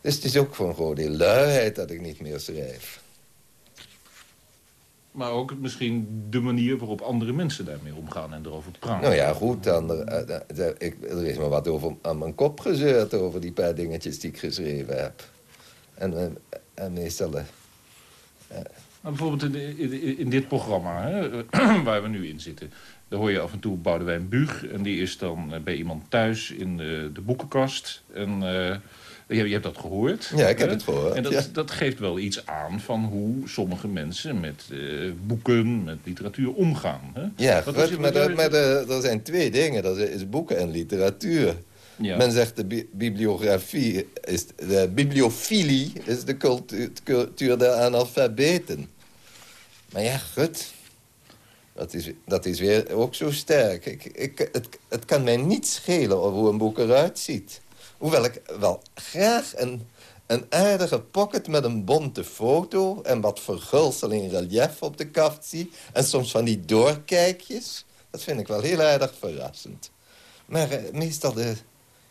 [SPEAKER 4] Dus het is ook voor een groot deel luiheid dat ik niet meer schrijf.
[SPEAKER 6] Maar ook misschien de manier waarop andere mensen daarmee omgaan en erover praten.
[SPEAKER 4] Nou ja, goed, dan, eh, eh, eh, ik, er is me wat over aan mijn kop gezeurd... over die paar dingetjes die ik geschreven heb. En, en meestal...
[SPEAKER 6] Maar bijvoorbeeld in, in, in dit programma, hè, [CLEARS THROAT] waar we nu in zitten... daar hoor je af en toe Boudewijn Buug... en die is dan eh, bij iemand thuis in de, de boekenkast. En eh, je, je hebt dat gehoord.
[SPEAKER 4] Ja, ik heb het gehoord,
[SPEAKER 6] En dat,
[SPEAKER 4] ja.
[SPEAKER 6] dat geeft wel iets aan van hoe sommige mensen... met eh, boeken, met literatuur omgaan. Hè?
[SPEAKER 4] ja,
[SPEAKER 6] Wat
[SPEAKER 4] goed,
[SPEAKER 6] is je-
[SPEAKER 4] maar, er, er zijn twee dingen. Dat is boeken en literatuur. Men zegt de bi- bibliografie is... De bibliofilie is de cultu- cultuur der analfabeten. Maar ja, goed. Dat is, dat is weer ook zo sterk. Ik, ik, het, het kan mij niet schelen hoe een boek eruit ziet. Hoewel ik wel graag een, een aardige pocket met een bonte foto... en wat vergulsel in relief op de kaft zie... en soms van die doorkijkjes. Dat vind ik wel heel aardig verrassend. Maar eh, meestal de,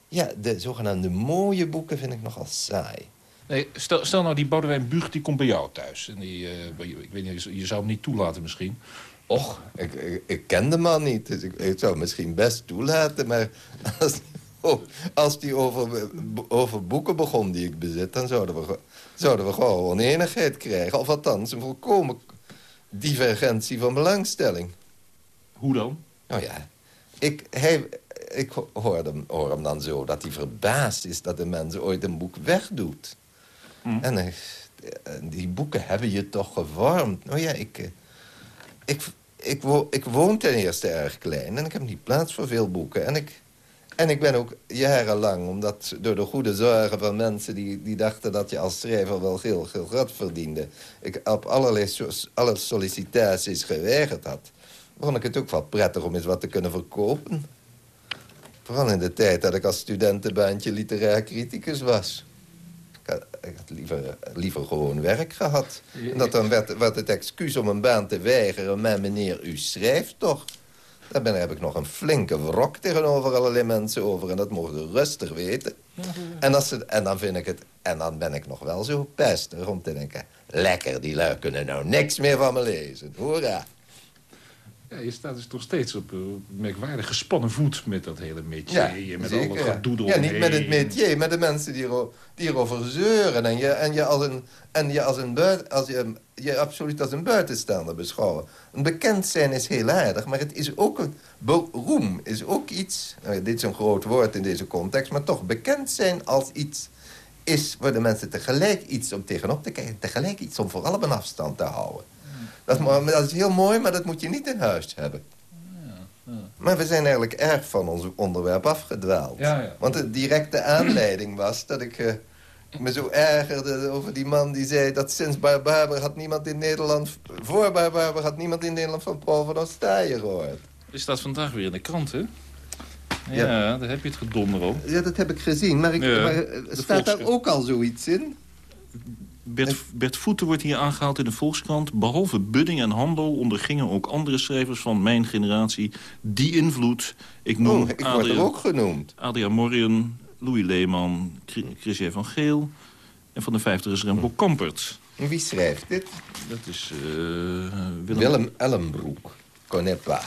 [SPEAKER 4] ja, de zogenaamde mooie boeken vind ik nogal saai.
[SPEAKER 6] Nee, stel, stel nou, die Boudewijn Buug die komt bij jou thuis. En die, eh, ik weet niet, je zou hem niet toelaten misschien.
[SPEAKER 4] Och, ik, ik, ik ken de man niet, dus ik, ik zou misschien best toelaten. Maar als, als die over, over boeken begon die ik bezit... dan zouden we, zouden we gewoon oneenigheid krijgen. Of althans een volkomen divergentie van belangstelling.
[SPEAKER 6] Hoe dan?
[SPEAKER 4] Nou ja, ik, hij, ik hoor hem, hoor hem dan zo dat hij verbaasd is... dat de mensen ooit een boek wegdoet. En hij- en die boeken hebben je toch gevormd. Nou ja, ik, eh, ik, ik, wo, ik woon ten eerste erg klein... en ik heb niet plaats voor veel boeken. En ik, en ik ben ook jarenlang, omdat door de goede zorgen van mensen... die, die dachten dat je als schrijver wel heel veel geld verdiende... ik op allerlei so- alle sollicitaties geweigerd had... vond ik het ook wel prettig om eens wat te kunnen verkopen. Vooral in de tijd dat ik als studentenbaantje literair criticus was. Ik had, ik had liever, liever gewoon werk gehad. En dat dan werd, werd het excuus om een baan te weigeren... maar meneer, u schrijft toch? Daar ben, heb ik nog een flinke wrok tegenover allerlei mensen over. En dat mogen ze rustig weten. En, als ze, en, dan vind ik het, en dan ben ik nog wel zo pestig om te denken... lekker, die lui kunnen nou niks meer van me lezen. Hoera.
[SPEAKER 6] Ja, je staat dus toch steeds op een merkwaardig gespannen voet met dat hele métier. en met
[SPEAKER 4] zeker,
[SPEAKER 6] alle
[SPEAKER 4] ja.
[SPEAKER 6] gedoe
[SPEAKER 4] Ja, niet met het métier, maar de mensen die, die erover zeuren. En je, en je, als, een, en je, als, een buit, als je, je absoluut als een buitenstaander beschouwen. Een bekend zijn is heel aardig, maar het is ook een beroem. Is ook iets, nou ja, dit is een groot woord in deze context... maar toch bekend zijn als iets is waar de mensen tegelijk iets om tegenop te kijken... tegelijk iets om vooral op een afstand te houden. Dat, is dat is heel mooi, maar dat moet je niet in huis hebben. Maar we zijn eigenlijk erg van ons onderwerp afgedwaald.
[SPEAKER 6] Ja, ja.
[SPEAKER 4] Want de directe aanleiding was dat ik eh, me zo ergerde over die man die zei... dat sinds Barbarber had niemand in Nederland... voor Barbarber had niemand in Nederland van Paul van Ostaaien gehoord.
[SPEAKER 6] Je staat vandaag weer in de krant, hè? Ja,
[SPEAKER 4] Ja.
[SPEAKER 6] daar heb je het gedonder op.
[SPEAKER 4] Ja, dat heb ik gezien, maar, ik, maar eh, staat daar ook al zoiets in?
[SPEAKER 6] Bert, Bert Voeten wordt hier aangehaald in de Volkskrant. Behalve Budding en Handel ondergingen ook andere schrijvers van mijn generatie die invloed. Ik noem
[SPEAKER 4] Oh, ik word er ook genoemd.
[SPEAKER 6] Adriaan Morien, Louis Leeman, Chri- Chris J. van Geel... en van de vijftigers Rembo Kampert.
[SPEAKER 4] Wie schrijft dit?
[SPEAKER 6] Dat is eh, Willem...
[SPEAKER 4] Willem Ellenbroek. Connais pas.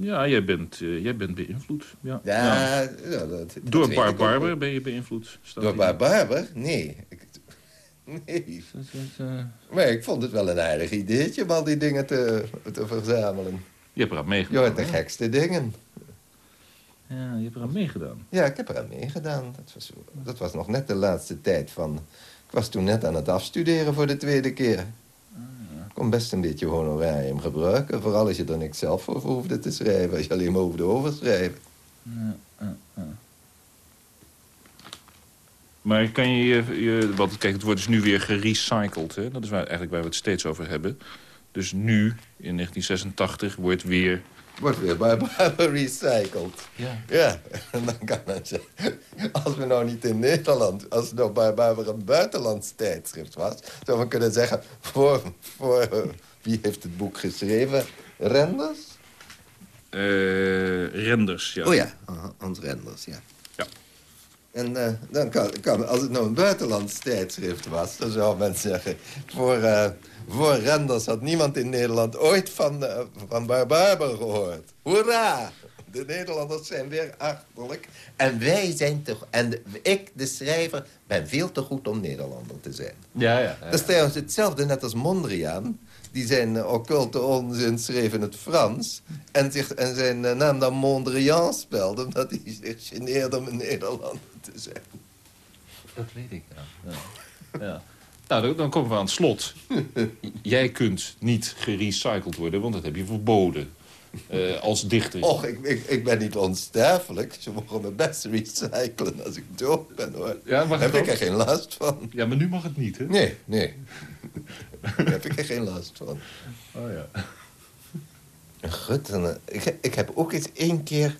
[SPEAKER 6] Ja, jij bent, eh, jij bent beïnvloed. Ja.
[SPEAKER 4] Ja, ja, dat, dat
[SPEAKER 6] Door Bar Barber ben je beïnvloed.
[SPEAKER 4] Door. Bar Barber? Nee. Ik, [LAUGHS] nee.
[SPEAKER 6] Dat is, eh,
[SPEAKER 4] Maar ik vond het wel een aardig ideetje om al die dingen te, te verzamelen.
[SPEAKER 6] Je hebt eraan
[SPEAKER 4] Je
[SPEAKER 6] meegedaan.
[SPEAKER 4] hoort de gekste dingen.
[SPEAKER 6] Ja, je hebt eraan meegedaan.
[SPEAKER 4] Ja, ik heb eraan meegedaan. Dat was, dat was nog net de laatste tijd van... Ik was toen net aan het afstuderen voor de tweede keer. Ik kon best een beetje honorarium gebruiken. Vooral als je er niks zelf voor hoefde te schrijven. Als je alleen maar hoefde overschrijven.
[SPEAKER 6] Maar kan je, je, je- want kijk, het wordt dus nu weer gerecycled. Hè? Dat is waar, eigenlijk waar we het steeds over hebben. Dus nu, in 1986, wordt weer...
[SPEAKER 4] Wordt weer bij [LAUGHS] Barber recycled.
[SPEAKER 6] Ja.
[SPEAKER 4] Ja, en [LAUGHS] dan kan men zeggen... Als we nou niet in Nederland... Als het nou bij Barber een buitenlands tijdschrift was... zou men kunnen zeggen... Voor, voor, wie heeft het boek geschreven? Renders?
[SPEAKER 6] eh, renders, ja.
[SPEAKER 4] Oh ja, Hans Renders, ja. En eh, dan kan, kan, als het nou een buitenlands tijdschrift was... dan zou men zeggen... Voor, eh, voor Renders had niemand in Nederland ooit van, eh, van Barbarber gehoord. Hoera! De Nederlanders zijn weer achterlijk. En wij zijn toch... En de- ik, de schrijver, ben veel te goed om Nederlander te zijn.
[SPEAKER 6] Ja, ja.
[SPEAKER 4] Dat is trouwens hetzelfde net als Mondriaan. Die zijn uh, occulte onzin schreef in het Frans. En, zich, en zijn naam dan Mondriaan spelde... omdat hij zich geneerde om een Nederlander te.
[SPEAKER 6] Dat weet ik, ja. ja. ja. Nou, dan, komen we aan het slot. [LAUGHS] Jij kunt niet gerecycled worden, want dat heb je verboden. eh, als dichter.
[SPEAKER 4] Och, ik, ik, ik ben niet onsterfelijk. Ze mogen me best recyclen als ik dood ben, hoor.
[SPEAKER 6] Ja, het
[SPEAKER 4] heb ik er geen last van.
[SPEAKER 6] Ja, maar nu mag het niet, hè?
[SPEAKER 4] Nee, nee. [LAUGHS] Daar heb ik er geen last van.
[SPEAKER 6] Oh ja.
[SPEAKER 4] Goed, ik, ik heb ook eens één keer...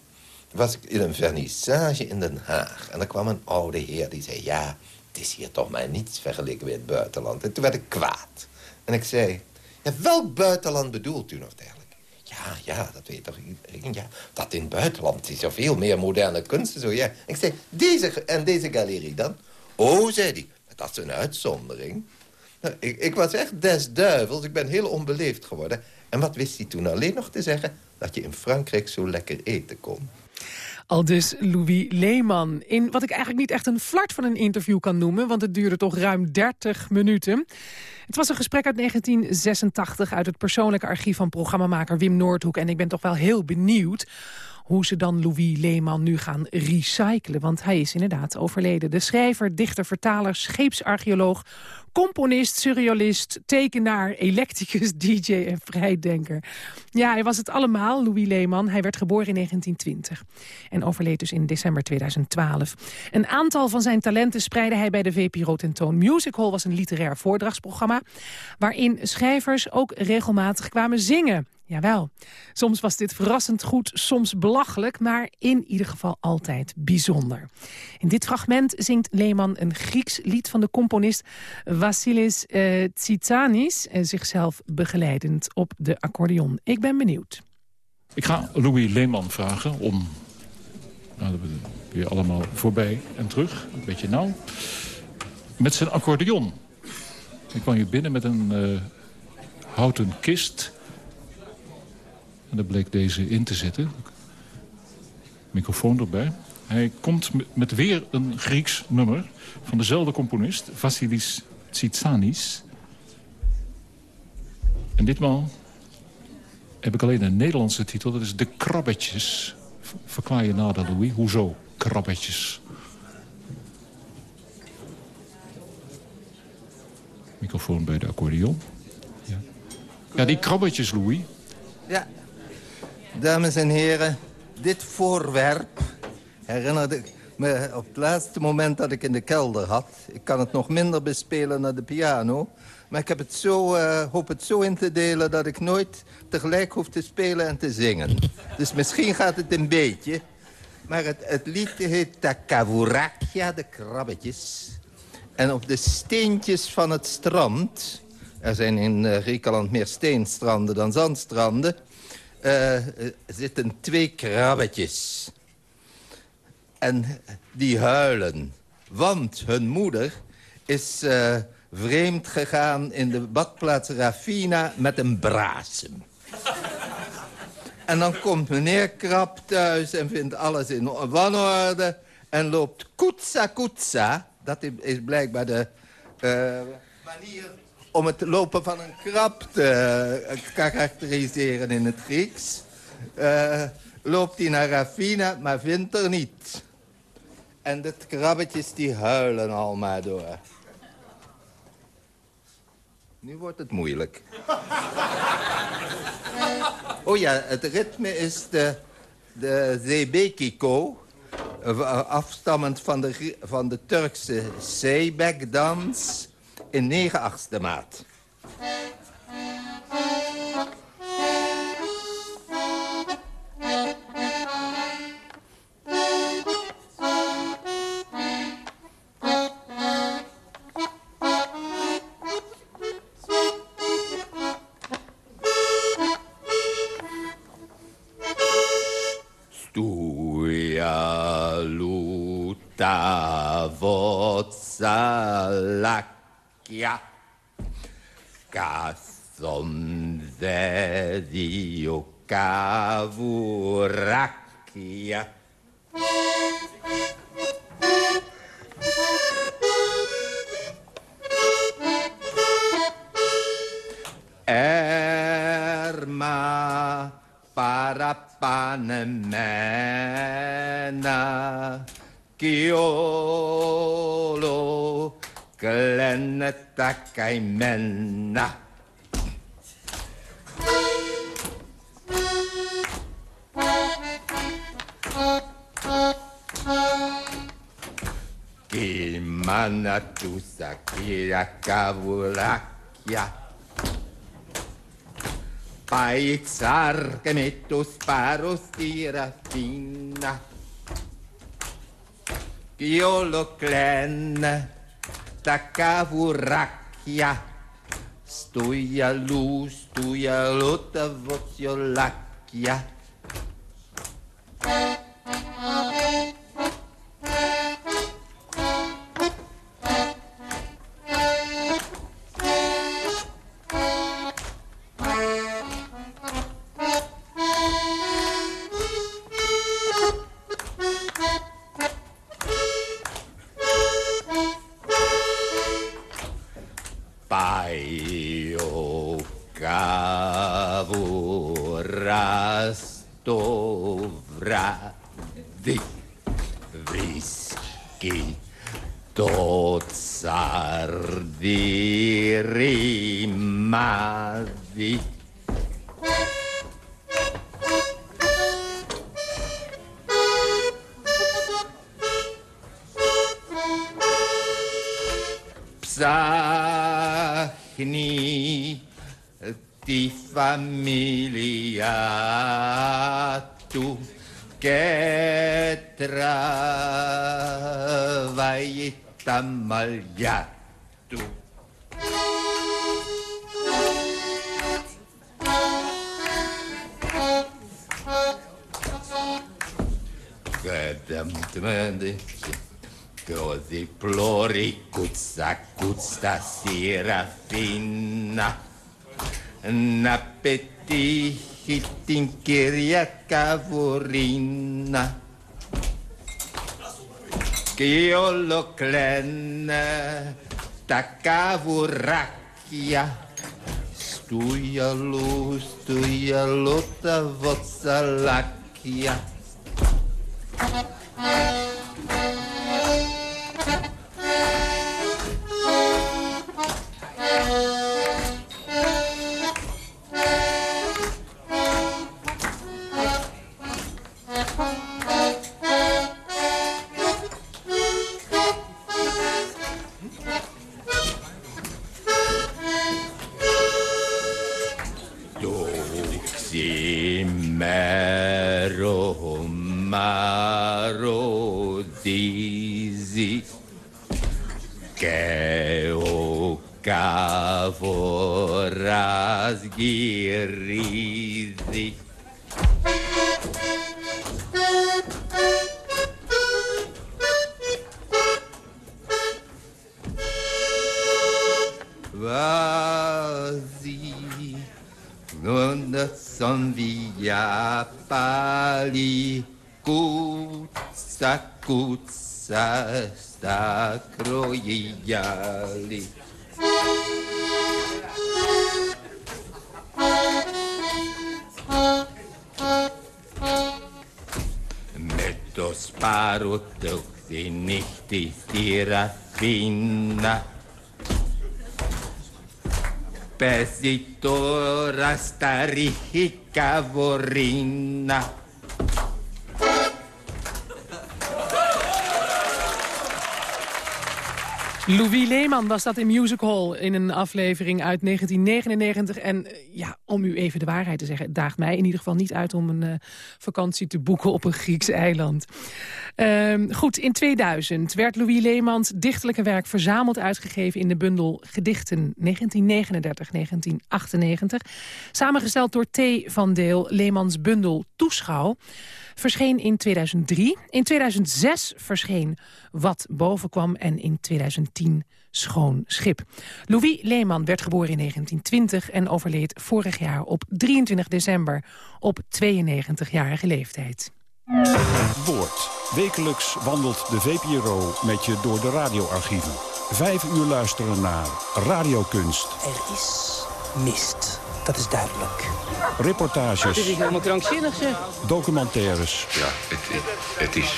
[SPEAKER 4] was ik in een vernissage in Den Haag. En er kwam een oude heer die zei... ja, het is hier toch maar niets vergeleken met het buitenland. En toen werd ik kwaad. En ik zei... ja, welk buitenland bedoelt u nog eigenlijk? Ja, ja, dat weet toch iedereen. Ja, dat in het buitenland is er veel meer moderne kunsten. Zo, ja. Ik zei, deze, en deze galerie dan? Oh, zei hij, dat is een uitzondering. Nou, ik, ik was echt des duivels. Ik ben heel onbeleefd geworden. En wat wist hij toen alleen nog te zeggen? Dat je in Frankrijk zo lekker eten kon.
[SPEAKER 3] Al dus Louis Leeman. In wat ik eigenlijk niet echt een flart van een interview kan noemen... want het duurde toch ruim 30 minuten. Het was een gesprek uit 1986 uit het persoonlijke archief van programmamaker Wim Noordhoek. En ik ben toch wel heel benieuwd hoe ze dan Louis Leeman nu gaan recyclen. Want hij is inderdaad overleden. De schrijver, dichter, vertaler, scheepsarcheoloog, componist, surrealist, tekenaar, elektricus, [LAUGHS] dj en vrijdenker. Ja, hij was het allemaal, Louis Leeman. Hij werd geboren in 1920 en overleed dus in december 2012. Een aantal van zijn talenten spreidde hij bij de VPRO tentoon. Music Hall was een literair voordragsprogramma... waarin schrijvers ook regelmatig kwamen zingen. Jawel, soms was dit verrassend goed, soms belachelijk... maar in ieder geval altijd bijzonder. In dit fragment zingt Leeman een Grieks lied van de componist... Vasilis eh, Tsitsanis, eh, zichzelf begeleidend op de accordeon. Ik ben benieuwd.
[SPEAKER 7] Ik ga Louis Leeman vragen om... Nou, we weer allemaal voorbij en terug, een beetje nauw. Met zijn accordeon. Ik kwam hier binnen met een eh, houten kist. En daar bleek deze in te zitten. Microfoon erbij. Hij komt met weer een Grieks nummer van dezelfde componist, Vasilis Tsitsanis. En ditmaal heb ik alleen een Nederlandse titel. Dat is De Krabbetjes. Verklaar je nader, Louis. Hoezo krabbetjes? Microfoon bij de accordeon. Ja, ja die krabbetjes, Louis.
[SPEAKER 4] Ja, dames en heren, dit voorwerp herinnerde ik me op het laatste moment dat ik in de kelder had. Ik kan het nog minder bespelen naar de piano. Maar ik heb het zo, eh, hoop het zo in te delen dat ik nooit tegelijk hoef te spelen en te zingen. Dus misschien gaat het een beetje. Maar het, het lied heet Takavurakia, de krabbetjes. En op de steentjes van het strand... er zijn in eh, Griekenland meer steenstranden dan zandstranden... eh, zitten twee krabbetjes. En die huilen. Want hun moeder is eh,
[SPEAKER 7] vreemd gegaan in de badplaats Rafina met een brasem. En dan komt meneer Krap thuis en vindt alles in wanorde... en loopt koetsa koetsa. Dat is blijkbaar de uh, manier om het lopen van een krab te uh, karakteriseren in het Grieks. Loopt hij naar Rafina, maar vindt er niet. En de krabbetjes die huilen al maar door. Nu wordt het moeilijk. [LAUGHS] oh ja, het ritme is de, de Zebekiko. Afstammend van de, van de Turkse Zeybek-dans in 9 achtste maat. Kathonde Diokavuracchia. Erma parapanemena chiolo клянета каймена. Kilmana tusa kira kavulakia. Paixar che metto sparo stira fina. Io lo tacavuracchia. Stuia lu, stuia lotta voziolacchia. gusta Serafina να πετύχει την κυρία
[SPEAKER 4] Καβουρίνα και όλο κλαίνε τα καβουράκια του γυαλούς, του γυαλού τα βοτσαλάκια. Pesito rastarica vorina.
[SPEAKER 3] Louis Leeman was dat in Music Hall in een aflevering uit 1999. En eh, ja, om u even de waarheid te zeggen... het daagt mij in ieder geval niet uit om een uh, vakantie te boeken op een Grieks eiland. Uh, goed, in 2000 werd Louis Leemans dichtelijke werk verzameld uitgegeven... in de bundel Gedichten 1939-1998. Samengesteld door T. van Deel, Leemans bundel Toeschouw verscheen in 2003. In 2006 verscheen Wat boven kwam en in 2010 Schoon Schip. Louis Leeman werd geboren in 1920 en overleed vorig jaar op 23 december op 92-jarige leeftijd.
[SPEAKER 8] Woord. Wekelijks wandelt de VPRO met je door de radioarchieven. Vijf uur luisteren naar Radiokunst.
[SPEAKER 9] Er is mist. Dat is duidelijk.
[SPEAKER 8] Reportages.
[SPEAKER 9] Het is helemaal krankzinnig, zeg.
[SPEAKER 8] Documentaires.
[SPEAKER 10] Ja, het, het is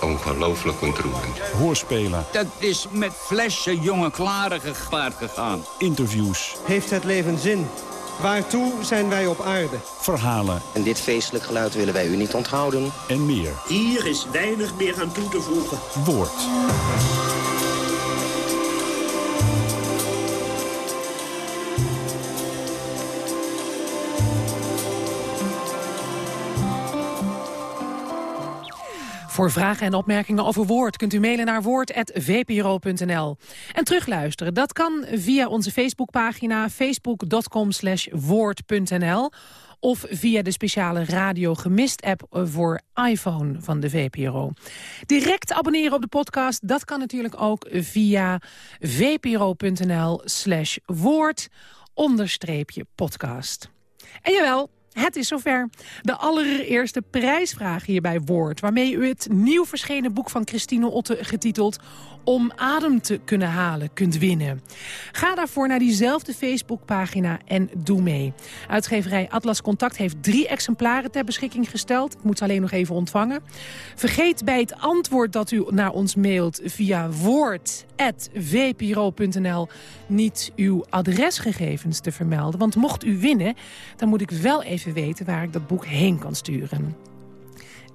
[SPEAKER 10] ongelooflijk ontroerend.
[SPEAKER 8] Hoorspelen.
[SPEAKER 11] Dat is met flessen jonge klaren gepaard gegaan.
[SPEAKER 8] Interviews.
[SPEAKER 12] Heeft het leven zin? Waartoe zijn wij op aarde?
[SPEAKER 8] Verhalen.
[SPEAKER 13] En dit feestelijk geluid willen wij u niet onthouden.
[SPEAKER 8] En meer.
[SPEAKER 14] Hier is weinig meer aan toe te voegen.
[SPEAKER 8] Woord.
[SPEAKER 3] Voor vragen en opmerkingen over Woord kunt u mailen naar woord.vpro.nl. En terugluisteren, dat kan via onze Facebookpagina facebook.com woord.nl of via de speciale Radio Gemist app voor iPhone van de VPRO. Direct abonneren op de podcast, dat kan natuurlijk ook via vpro.nl slash woord onderstreepje podcast. En jawel, het is zover. De allereerste prijsvraag hier bij Woord... waarmee u het nieuw verschenen boek van Christine Otte getiteld... Om adem te kunnen halen kunt winnen. Ga daarvoor naar diezelfde Facebookpagina en doe mee. Uitgeverij Atlas Contact heeft drie exemplaren ter beschikking gesteld. Ik moet ze alleen nog even ontvangen. Vergeet bij het antwoord dat u naar ons mailt via woord.vpro.nl niet uw adresgegevens te vermelden. Want mocht u winnen, dan moet ik wel even weten waar ik dat boek heen kan sturen.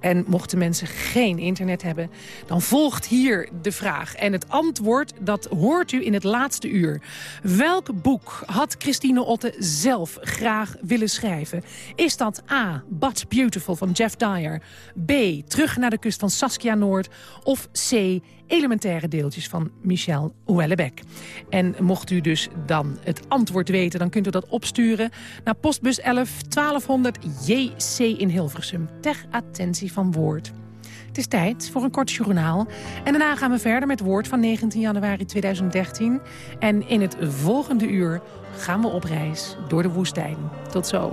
[SPEAKER 3] En mochten mensen geen internet hebben, dan volgt hier de vraag. En het antwoord, dat hoort u in het laatste uur. Welk boek had Christine Otte zelf graag willen schrijven? Is dat A, But Beautiful van Jeff Dyer? B, Terug naar de kust van Saskia Noord? Of C, elementaire deeltjes van Michel Houellebecq. En mocht u dus dan het antwoord weten, dan kunt u dat opsturen naar postbus 11 1200 JC in Hilversum. Ter attentie van Woord. Het is tijd voor een kort journaal. En daarna gaan we verder met Woord van 19 januari 2013. En in het volgende uur gaan we op reis door de woestijn. Tot zo.